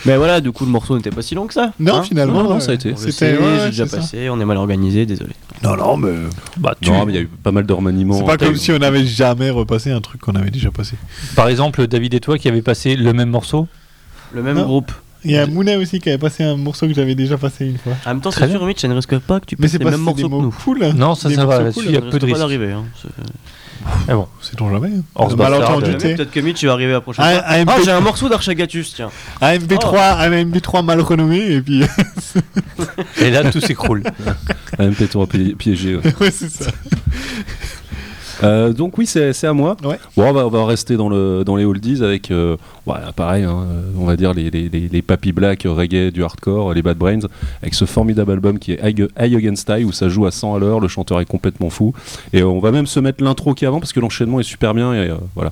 Mais voilà, du coup, le morceau n'était pas si long que ça. non, Hein finalement. non, non, ouais. ça a été. C'était. ouais, j'ai déjà ça. passé, on est mal organisé, désolé. Non, non, mais. Bah, tu- Non, mais il y a eu pas mal de remaniements. C'est pas comme si on avait jamais repassé un truc qu'on avait déjà passé. Par exemple, David et toi qui avez passé le même morceau? Le même Non. groupe. Il y a Mouna aussi qui avait passé un morceau que j'avais déjà passé une fois. En même temps, c'est sûr, Mitch, ça ne risque pas que tu Mais passes c'est les pas mêmes c'est morceaux que nous. cool. Non, ça, ça va, là-dessus, il y a peu de risques. d'arriver. hein. C'est- C'est on jamais. hein. Malentendu. Peut-être que Mitch va arriver la prochaine Un- fois. Ah, MP3 j'ai un morceau d'Archagatus, tiens. Un MP3, un MP3 mal renommé et puis. Et là, tout s'écroule. Un MP3 pi- piégé. ouais. ouais, c'est ça. Euh, donc oui, c'est c'est à moi. Ouais. Bon, on va, on va rester dans, le, dans les oldies avec, euh, voilà, pareil, hein, euh, on va dire les, les, les, les Papy Black, reggae, du hardcore, les Bad Brains, avec ce formidable album qui est High Against High, où ça joue à 100 à l'heure, le chanteur est complètement fou. Et euh, on va même se mettre l'intro qui est avant, parce que l'enchaînement est super bien. Et, euh, voilà.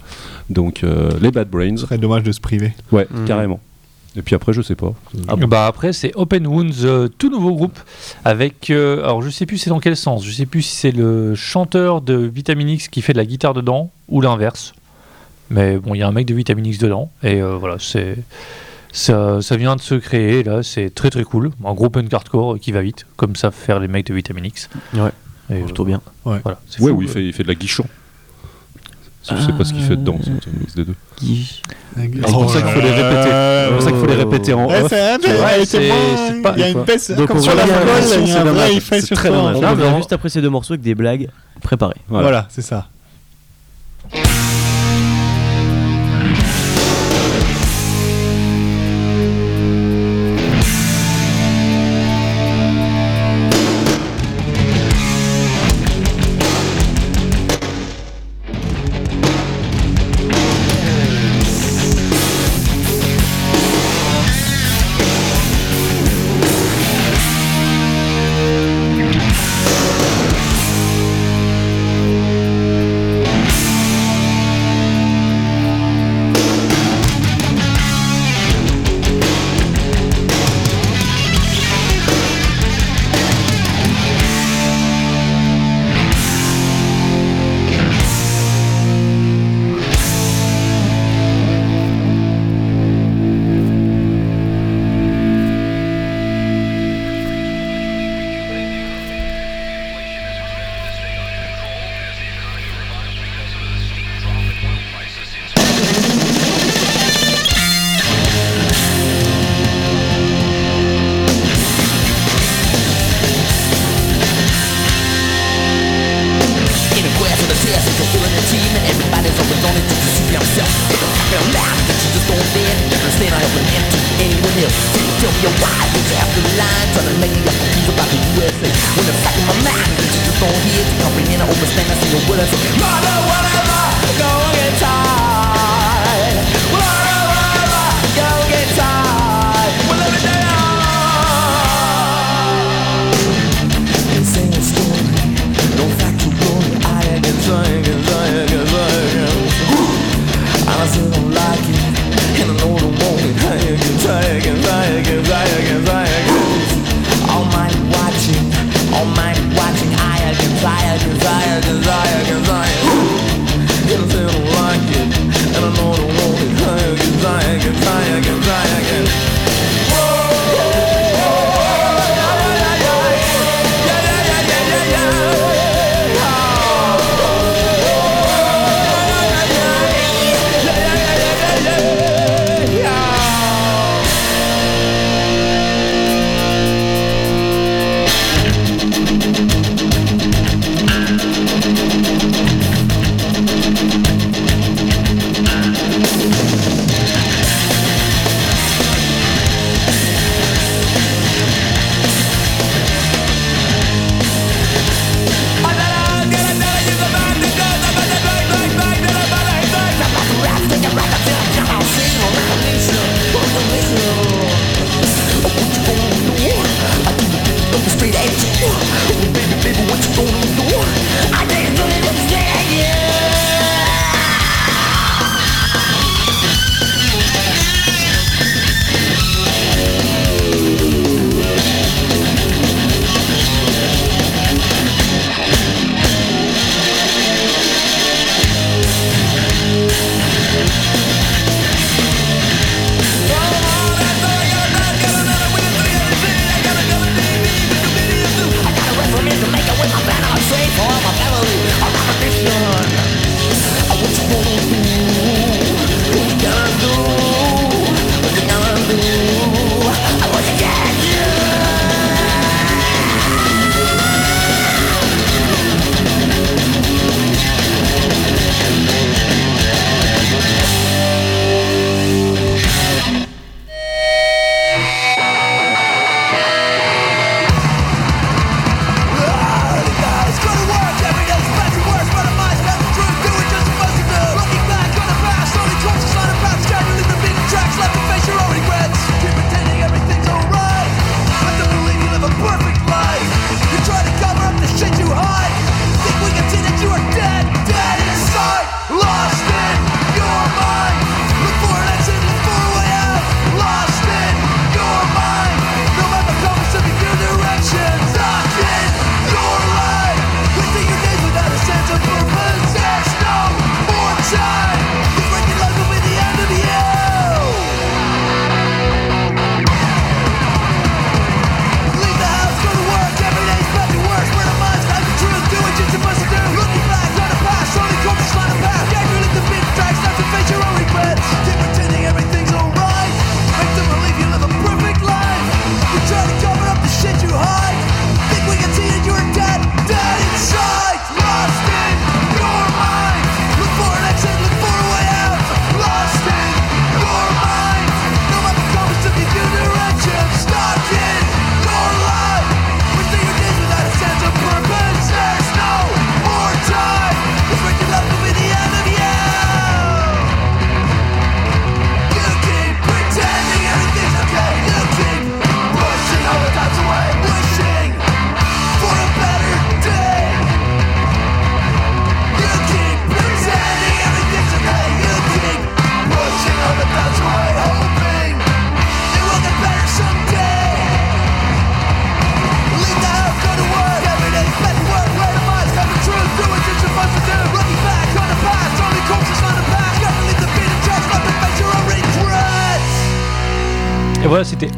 Donc euh, les Bad Brains, Ce serait dommage de se priver. ouais, Mhm. carrément. Et puis après, je sais pas. Ah bon. Bah après c'est Open Wounds, euh, tout nouveau groupe avec euh, alors je sais plus c'est dans quel sens, je sais plus si c'est le chanteur de Vitamin X qui fait de la guitare dedans ou l'inverse. Mais bon, il y a un mec de Vitamin X dedans et euh, voilà, c'est ça, ça vient de se créer là, c'est très très cool, un groupe punk hardcore qui va vite comme savent faire les mecs de Vitamin X. Ouais. Et, euh, Plutôt bien. voilà, c'est Ouais, fou, où il fait, il fait de la guichon. Je sais pas ce qu'il fait dedans, c'est un mix des deux. C'est pour ça qu'il faut les répéter. C'est pour ça qu'il faut les répéter en Ouais, off. Il y a une baisse. Comme sur va la c'est il y a un vrai effet sur toi. On on- juste après ces deux morceaux avec des blagues préparées. Voilà. Voilà, c'est ça.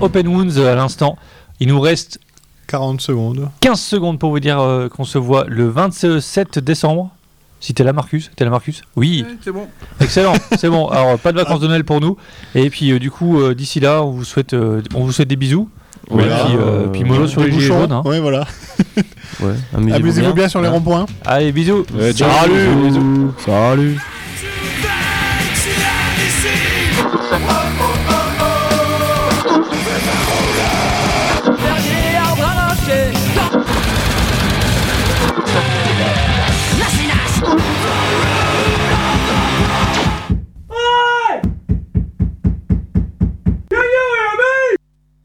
Open Wounds euh, à l'instant. Il nous reste 40 secondes. 15 secondes pour vous dire euh, qu'on se voit le 27 décembre. Si t'es là, Marcus T'es là, Marcus Oui. C'est bon. Excellent, c'est bon. Alors, pas de vacances de Noël pour nous. Et puis, euh, du coup, euh, d'ici là, on vous souhaite, euh, on vous souhaite des bisous. Voilà. Et puis, euh, puis mollo sur les gilets bouchons. jaunes. hein. Ouais, voilà. Ouais, amusez-vous Amusez-vous bien sur les ronds-points. Allez, bisous. Ouais, ciao. Salut Salut Salut